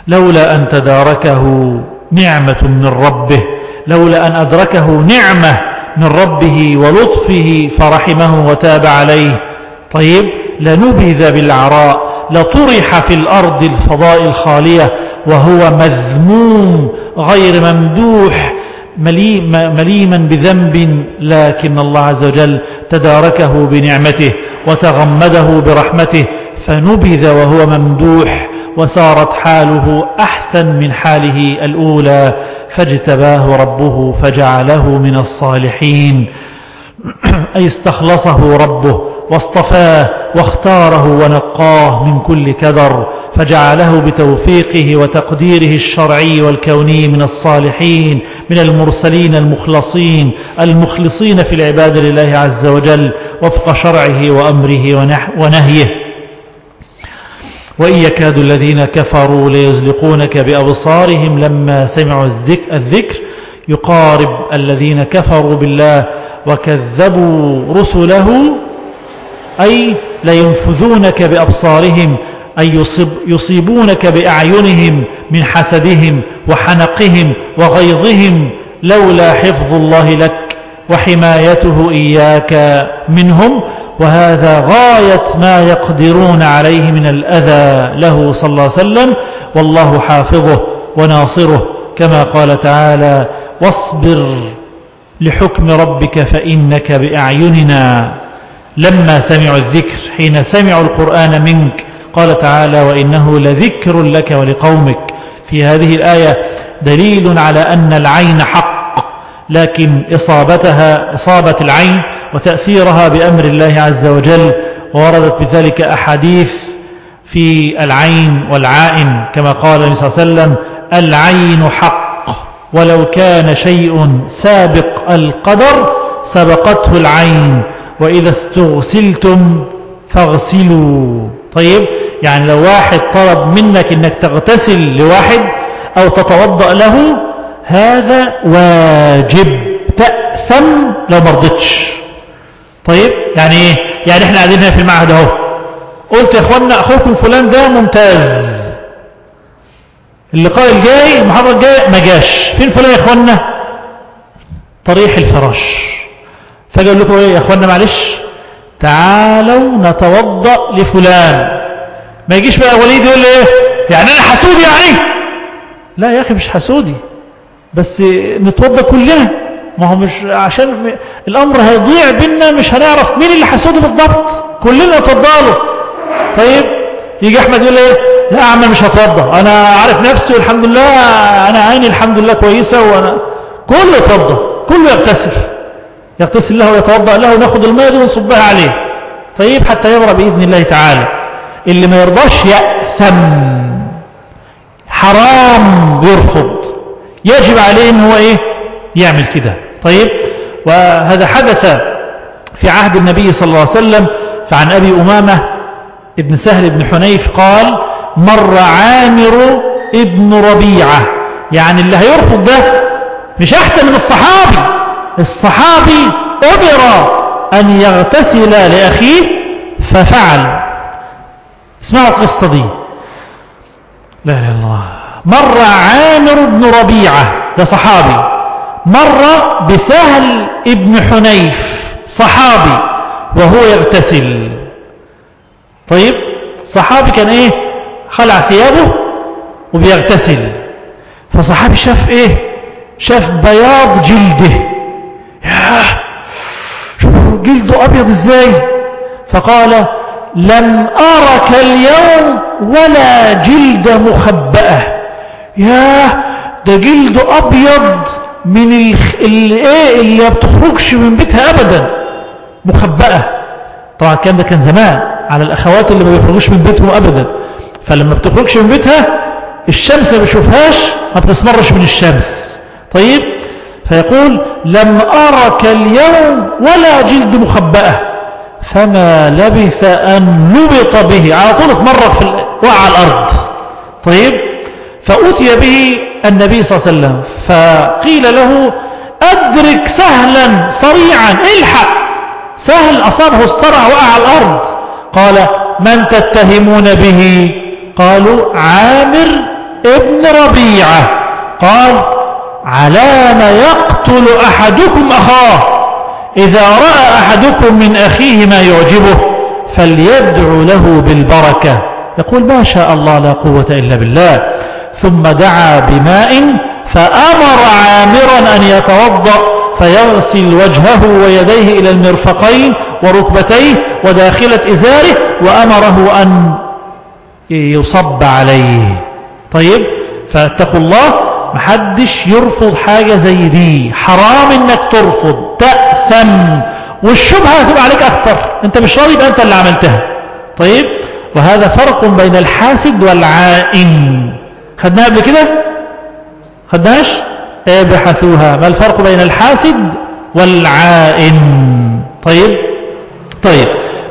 لولا أن تداركه نعمة من ربه لولا أن أدركه نعمة من ربه ولطفه فرحمه وتاب عليه. طيب لنبذ بالعراء لطرح في الأرض الفضاء الخالية وهو مذموم غير ممدوح مليما بذنب لكن الله عز وجل تداركه بنعمته وتغمده برحمته فنبذ وهو ممدوح وصارت حاله أحسن من حاله الأولى فاجتباه ربه فجعله من الصالحين. <clears throat> أي استخلصه ربه. واصطفاه واختاره ونقاه من كل كدر فجعله بتوفيقه وتقديره الشرعي والكوني من الصالحين من المرسلين المخلصين المخلصين في العبادة لله عز وجل وفق شرعه وأمره ونهيه. وإن يكاد الذين كفروا ليزلقونك بأبصارهم لما سمعوا الذكر يقارب الذين كفروا بالله وكذبوا رسله أي لينفذونك بأبصارهم أي يصيب يصيبونك بأعينهم من حسدهم وحنقهم وغيظهم لولا حفظ الله لك وحمايته إياك منهم. وهذا غاية ما يقدرون عليه من الأذى له صلى الله عليه وسلم. والله حافظه وناصره كما قال تعالى واصبر لحكم ربك فإنك بأعيننا. لما سمعوا الذكر حين سمعوا القرآن منك قال تعالى وإنه لذكر لك ولقومك. في هذه الآية دليل على أن العين حق لكن إصابتها إصابة العين وتأثيرها بأمر الله عز وجل ووردت بذلك أحاديث في العين والعائن كما قال النبي صلى الله عليه وسلم العين حق ولو كان شيء سابق القدر سبقته العين. وإذا استغسلتم فاغسلوا. طيب يعني لو واحد طلب منك إنك تغتسل لواحد أو تتوضأ له هذا واجب. تأثم لو مرضتش طيب يعني إيه؟ يعني إحنا قاعدين هنا في المعهد أهو. قلت يا إخوانا أخوكم فلان ده ممتاز. اللقاء الجاي المحاضرة الجاية ما جاش. فين فلان يا إخوانا؟ طريح الفراش. فقال لكم إيه يا اخوانا معلش؟ تعالوا نتوضأ لفلان. ما يجيش بقى وليد يقول لي إيه؟ يعني أنا حسودي يعني؟ لا يا أخي مش حسودي بس نتوضأ كلنا. ما هو مش عشان الأمر هيضيع بينا مش هنعرف مين اللي حسودي بالضبط. كلنا نتوضأ له. طيب يجي أحمد يقول إيه؟ لا يا عم مش هتوضأ. أنا عارف نفسي والحمد لله أنا عيني الحمد لله كويسة وأنا كله يتوضأ كله يغتسل. يغتسل له ويتوضأ له وناخد الماء دي ونصبها عليه. طيب حتى يبرأ بإذن الله تعالى. اللي ما يرضاش يأثم. حرام يرفض. يجب عليه إن هو إيه؟ يعمل كده. طيب وهذا حدث في عهد النبي صلى الله عليه وسلم فعن أبي أمامة ابن سهل بن حنيف قال مر عامر ابن ربيعة. يعني اللي هيرفض ده مش أحسن من الصحابي. الصحابي أمر أن يغتسل لأخيه ففعل. اسمعوا القصة دي. لا إلا الله. مر عامر بن ربيعة ده صحابي. مر بسهل ابن حنيف صحابي وهو يغتسل. طيب صحابي كان إيه؟ خلع ثيابه وبيغتسل. فصحابي شاف إيه؟ شاف بياض جلده. شوفوا جلده أبيض إزاي؟ فقال لم أرك اليوم ولا جلد مخبأة. ياه ده جلد أبيض من اللي, إيه اللي بتخرجش من بيتها أبدا مخبأة. طبعا الكلام ده كان زمان على الأخوات اللي ما بيخرجوش من بيتهم أبدا. فلما بتخرجش من بيتها الشمس ما بيشوفهاش ما بتسمرش من الشمس. طيب فيقول لم أرك اليوم ولا جلد مخبأة. فما لبث أن نبط به. على طول اتمرق في وقع على الأرض. طيب؟ فأتي به النبي صلى الله عليه وسلم. فقيل له أدرك سهلا صريعا الحق. سهل أصابه الصرع وقع على الأرض. قال من تتهمون به؟ قالوا عامر ابن ربيعة. قال علام يقتل أحدكم أخاه. إذا رأى أحدكم من أخيه ما يعجبه فليدعو له بالبركة. يقول ما شاء الله لا قوة إلا بالله. ثم دعا بماء فأمر عامرا أن يتوضأ فيغسل وجهه ويديه إلى المرفقين وركبتيه وداخلة إزاره وأمره أن يصب عليه. طيب فاتقوا الله. محدش يرفض حاجة زي دي. حرام إنك ترفض. تأثم. والشبهة هتبقى عليك أكتر أنت مش راضي يبقى أنت اللي عملتها. طيب؟ وهذا فرق بين الحاسد والعائن. خدناها قبل كده؟ خدناش ابحثوها. ما الفرق بين الحاسد والعائن؟ طيب؟ طيب.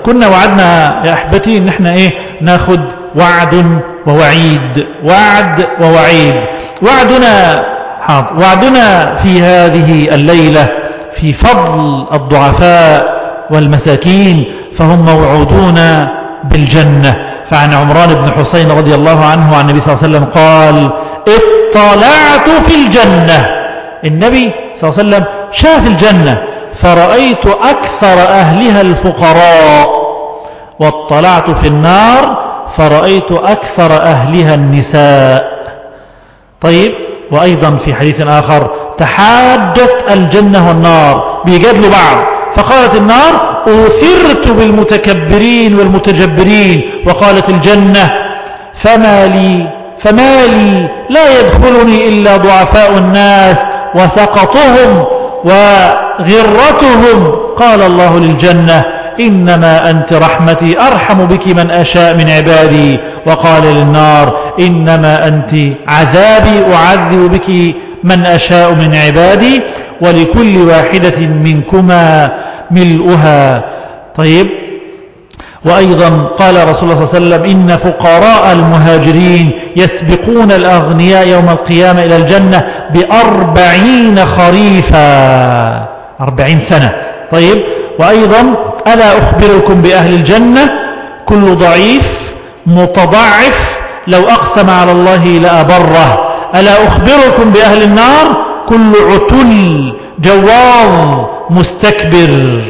كنا وعدنا يا أحبتي إن إحنا إيه؟ ناخد وعد ووعيد. وعد ووعيد. وعدنا حاضر وعدنا في هذه الليلة في فضل الضعفاء والمساكين فهم موعودون بالجنة. فعن عمران بن حسين رضي الله عنه عن النبي صلى الله عليه وسلم قال اطلعت في الجنة. النبي صلى الله عليه وسلم شاف الجنة فرأيت أكثر أهلها الفقراء. واطلعت في النار فرأيت أكثر أهلها النساء. طيب وأيضا في حديث آخر تحاجت الجنة والنار بيجادلوا بعض. فقالت النار أوثرت بالمتكبرين والمتجبرين وقالت الجنة فما لي فما لي لا يدخلني إلا ضعفاء الناس وسقطهم وغرتهم. قال الله للجنة إنما أنت رحمتي أرحم بك من أشاء من عبادي. وقال للنار إنما أنت عذابي أعذب بك من أشاء من عبادي. ولكل واحدة منكما ملؤها. طيب. وأيضا قال رسول الله صلى الله عليه وسلم إن فقراء المهاجرين يسبقون الأغنياء يوم القيامة إلى الجنة بأربعين خريفا. أربعين سنة. طيب. وأيضا ألا أخبركم بأهل الجنة؟ كل ضعيف متضعف لو أقسم على الله لأبره. ألا أخبركم بأهل النار؟ كل عتل جواظ مستكبر.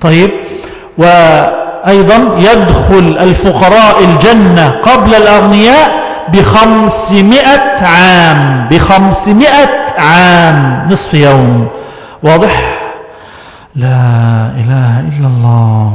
طيب وأيضا يدخل الفقراء الجنة قبل الأغنياء بخمسمائة عام بخمسمائة عام نصف يوم. واضح؟ لا إله إلا الله.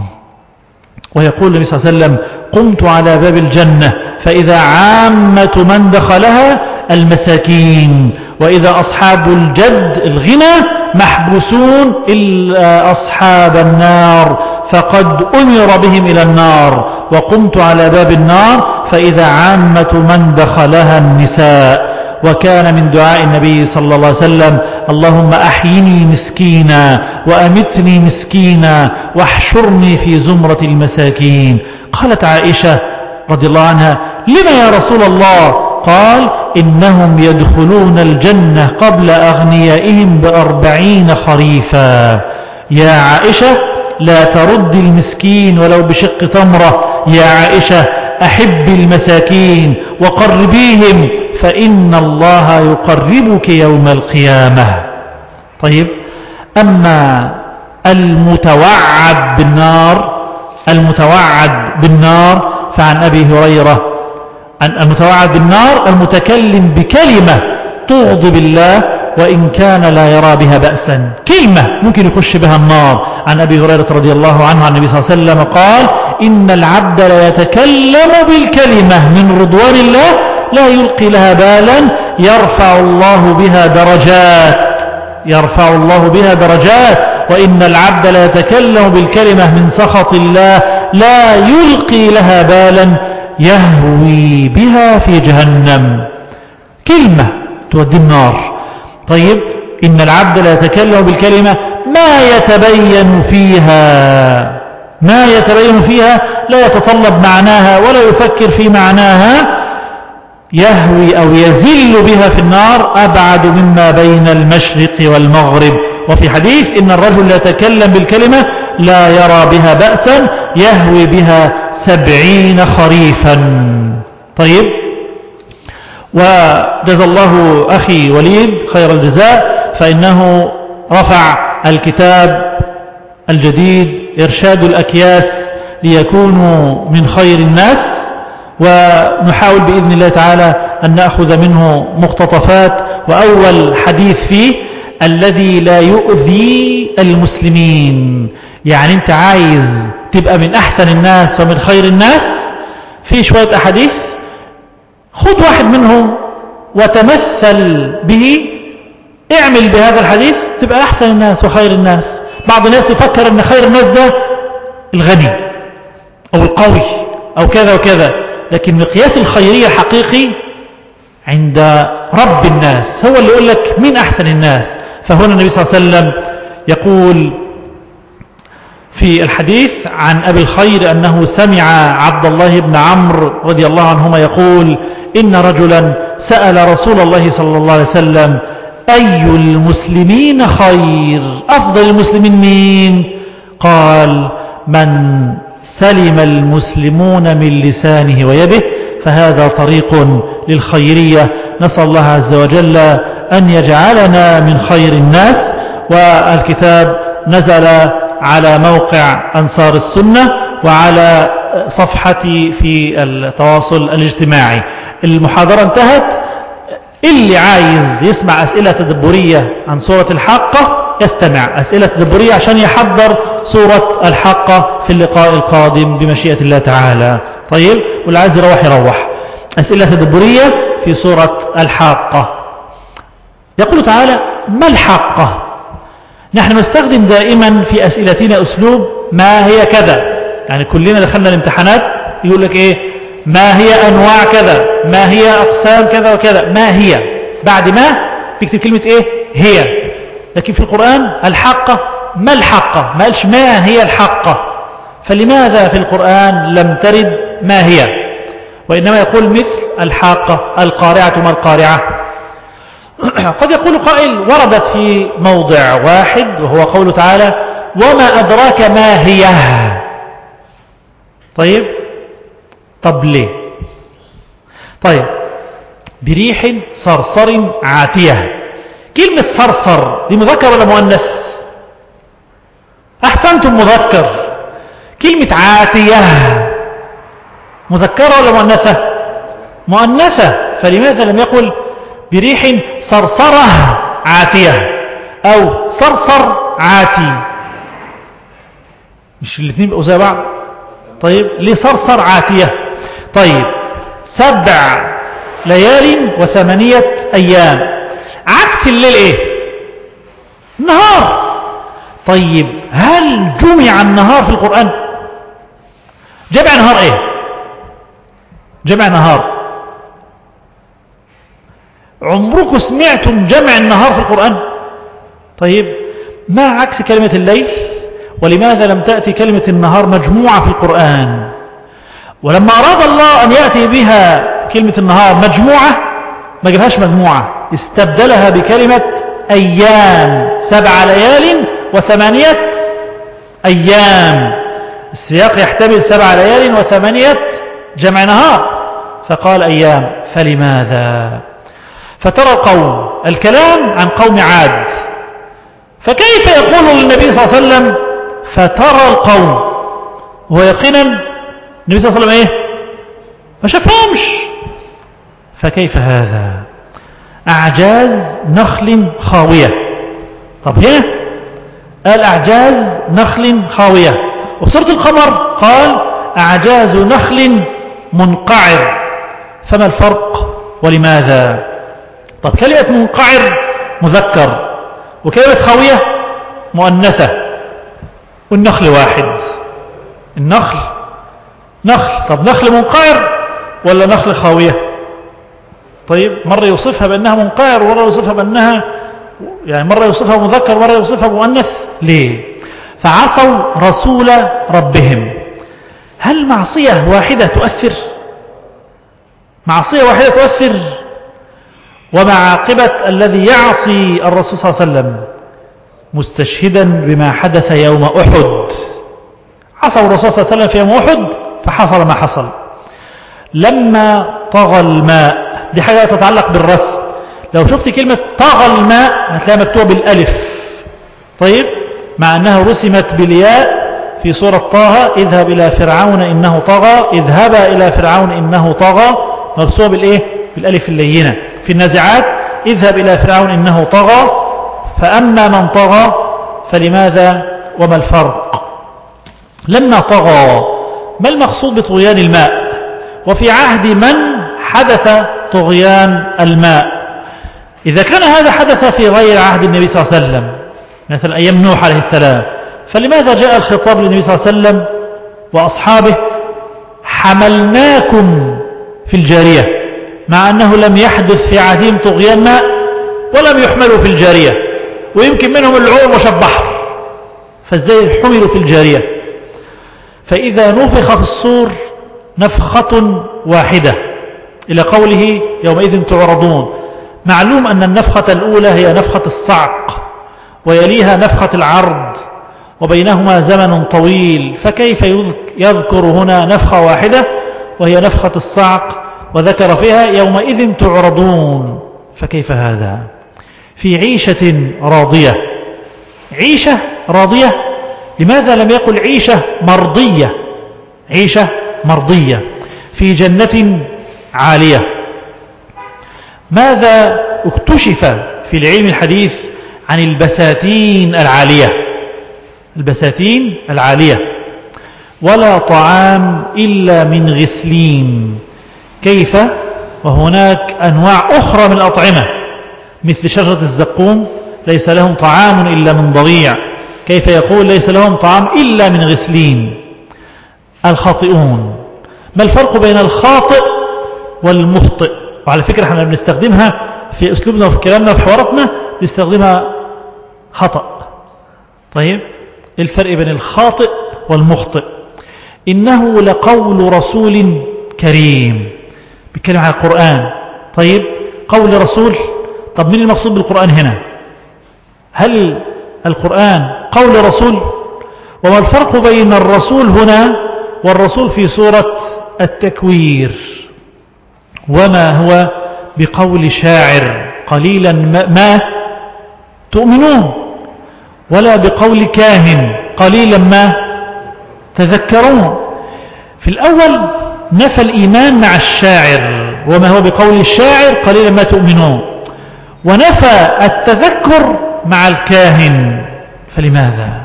ويقول النبي صلى الله عليه وسلم قمت على باب الجنة فإذا عامة من دخلها المساكين وإذا أصحاب الجد الغنى محبوسون إلا أصحاب النار فقد أمر بهم إلى النار. وقمت على باب النار فإذا عامة من دخلها النساء. وكان من دعاء النبي صلى الله عليه وسلم اللهم أحيني مسكينا وأمتني مسكينا واحشرني في زمرة المساكين. قالت عائشة رضي الله عنها لما يا رسول الله؟ قال إنهم يدخلون الجنة قبل أغنيائهم بأربعين خريفا. يا عائشة لا ترد المسكين ولو بشق تمرة. يا عائشة أحب المساكين وقربيهم فإن الله يقربك يوم القيامة. طيب أما المتوعد بالنار المتوعد بالنار فعن أبي هريرة المتوعد بالنار المتكلم بكلمة تغضب الله وإن كان لا يرى بها بأسا. كلمة ممكن يخش بها النار. عن أبي هريرة رضي الله عنه عن النبي صلى الله عليه وسلم قال إن العبد لا يتكلم بالكلمة من رضوان الله لا يلقي لها بالا يرفع الله بها درجات يرفع الله بها درجات. وإن العبد لا يتكلم بالكلمة من سخط الله لا يلقي لها بالا يهوي بها في جهنم. كلمة تودي النار. طيب إن العبد لا يتكلم بالكلمة ما يتبين فيها؟ ما يتبين فيها؟ لا يتطلب معناها ولا يفكر في معناها. يهوي أو يزل بها في النار أبعد مما بين المشرق والمغرب. وفي حديث إن الرجل لا يتكلم بالكلمة لا يرى بها بأسا يهوي بها سبعين خريفا. طيب. وجزى الله أخي وليد خير الجزاء فإنه رفع الكتاب الجديد إرشاد الأكياس ليكونوا من خير الناس. ونحاول بإذن الله تعالى أن نأخذ منه مقتطفات وأول حديث فيه الذي لا يؤذي المسلمين. يعني أنت عايز تبقى من أحسن الناس ومن خير الناس؟ في شوية أحاديث. خذ واحد منهم وتمثل به. اعمل بهذا الحديث تبقى أحسن الناس وخير الناس. بعض الناس يفكر أن خير الناس ده الغني أو القوي أو كذا وكذا. لكن مقياس الخيرية الحقيقي عند رب الناس. هو اللي يقول لك مين أحسن الناس. فهنا النبي صلى الله عليه وسلم يقول في الحديث عن أبي الخير أنه سمع عبد الله بن عمرو رضي الله عنهما يقول إن رجلا سأل رسول الله صلى الله عليه وسلم أي المسلمين خير؟ أفضل المسلمين مين؟ قال من سلم المسلمون من لسانه ويده فهذا طريق للخيرية. نسأل الله عز وجل أن يجعلنا من خير الناس. والكتاب نزل على موقع أنصار السنة وعلى صفحتي في التواصل الاجتماعي. المحاضرة انتهت. اللي عايز يسمع أسئلة تدبرية عن سورة الحاقة يستمع. أسئلة تدبرية عشان يحضر سورة الحاقة في اللقاء القادم بمشيئة الله تعالى. طيب واللي عايز يروح يروح. أسئلة تدبرية في سورة الحاقة. يقول تعالى ما الحقة نحن نستخدم دائما في أسئلتنا أسلوب ما هي كذا؟ يعني كلنا دخلنا الامتحانات يقول لك إيه؟ ما هي أنواع كذا؟ ما هي أقسام كذا وكذا؟ ما هي؟ بعد ما بيكتب كلمة إيه؟ هي. لكن في القرآن الحقة ما الحقة ما قالش ما هي الحقة فلماذا في القرآن لم ترد ما هي؟ وإنما يقول مثل الحاقة القارعة ما القارعة؟ <clears throat> قد يقول قائل وردت في موضع واحد وهو قول تعالى وما أدراك ما هي؟ طيب؟ طب ليه؟ طيب بريح صرصر عاتية. كلمة صرصر دي مذكر ولا مؤنث؟ أحسنتم مذكر. كلمة عاتية مذكرة ولا مؤنثة؟ مؤنثة. فلماذا لم يقل بريح صرصرة عاتية أو صرصر عاتي؟ مش الاثنين بقوا زي بعض؟ طيب ليه صرصر عاتية؟ طيب سبع ليال وثمانية أيام. عكس الليل إيه؟ النهار طيب هل جمع النهار في القرآن؟ جمع نهار إيه؟ جمع نهار. عمركم سمعتم جمع النهار في القرآن؟ طيب ما عكس كلمة الليل؟ ولماذا لم تأتي كلمة النهار مجموعة في القرآن؟ ولما أراد الله أن يأتي بها كلمة النهار مجموعة ما جابهاش مجموعة. استبدلها بكلمة أيام سبع ليال وثمانية أيام. السياق يحتمل سبع ليال وثمانية جمع نهار. فقال أيام فلماذا؟ فترى القوم الكلام عن قوم عاد. فكيف يقول للنبي صلى الله عليه وسلم؟ فترى القوم. وهو يقينا النبي صلى الله عليه وسلم إيه؟ ما شافهمش. فكيف هذا؟ أعجاز نخل خاوية. طب هنا قال أعجاز نخل خاوية. وفي سورة القمر قال أعجاز نخل منقعر. فما الفرق ولماذا؟ طب كلمة منقعر مذكر. وكلمة خاوية مؤنثة. والنخل واحد. النخل. نخل. طب نخل منقعر ولا نخل خاوية؟ طيب مرة يوصفها بأنها منقعر ومرة يوصفها بأنها يعني مرة يوصفها مذكر ومرة يوصفها مؤنث. ليه؟ فعصوا رسول ربهم. هل معصية واحدة تؤثر؟ معصية واحدة تؤثر. ومع عاقبة الذي يعصي الرسول صلى الله عليه وسلم مستشهدا بما حدث يوم أحد. عصوا الرسول صلى الله عليه وسلم في يوم أحد فحصل ما حصل. لما طغى الماء دي حاجة تتعلق بالرسم لو شفت كلمة طغى الماء هتلاقيها مكتوبة بالألف. طيب مع أنها رسمت بالياء في سورة طه اذهب إلى فرعون إنه طغى اذهب إلى فرعون إنه طغى. مرسومة بالإيه؟ بالألف اللينة. في النازعات اذهب إلى فرعون إنه طغى فأما من طغى فلماذا وما الفرق؟ لما طغى ما المقصود بطغيان الماء؟ وفي عهد من حدث طغيان الماء. إذا كان هذا حدث في غير عهد النبي صلى الله عليه وسلم مثل أيام نوح عليه السلام فلماذا جاء الخطاب للنبي صلى الله عليه وسلم وأصحابه؟ حملناكم في الجارية مع أنه لم يحدث في عهدهم طغيان ماء ولم يحملوا في الجارية ويمكن منهم العوم وشب بحر فازاي حملوا في الجارية؟ فإذا نفخ في الصور نفخة واحدة. إلى قوله يومئذ تعرضون. معلوم أن النفخة الأولى هي نفخة الصعق ويليها نفخة العرض وبينهما زمن طويل فكيف يذكر هنا نفخة واحدة وهي نفخة الصعق وذكر فيها يومئذ تعرضون؟ فكيف هذا؟ في عيشة راضية. عيشة راضية؟ لماذا لم يقل عيشة مرضية؟ عيشة مرضية. في جنة عالية. ماذا اكتشف في العلم الحديث عن البساتين العالية؟ البساتين العالية. ولا طعام إلا من غسلين. كيف؟ وهناك أنواع أخرى من الأطعمة مثل شجرة الزقوم ليس لهم طعام إلا من ضريع. كيف يقول ليس لهم طعام إلا من غسلين؟ الخاطئون. ما الفرق بين الخاطئ والمخطئ. وعلى فكرة إحنا بنستخدمها في أسلوبنا وفي كلامنا وفي حواراتنا بنستخدمها خطأ. طيب الفرق بين الخاطئ والمخطئ. إنه لقول رسول كريم. بيتكلم عن القرآن. طيب قول رسول طب من المقصود بالقرآن هنا؟ هل القرآن قول رسول؟ وما الفرق بين الرسول هنا والرسول في سورة التكوير؟ وما هو بقول شاعر قليلا ما تؤمنون ولا بقول كاهن قليلا ما تذكرون في الأول نفى الإيمان مع الشاعر وما هو بقول الشاعر قليلا ما تؤمنون ونفى التذكر مع الكاهن فلماذا؟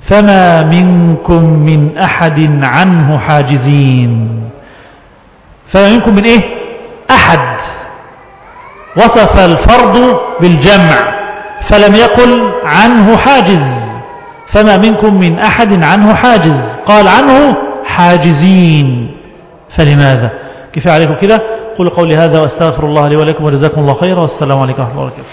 فما منكم من أحد عنه حاجزين فما منكم من إيه؟ أحد. وصف الفرد بالجمع فلم يقل عنه حاجز. فما منكم من أحد عنه حاجز. قال عنه حاجزين. فلماذا؟ كفاية عليكم كده. قولوا قولي هذا وأستغفر الله لي ولكم وجزاكم الله خيرا والسلام عليكم ورحمة الله وبركاته.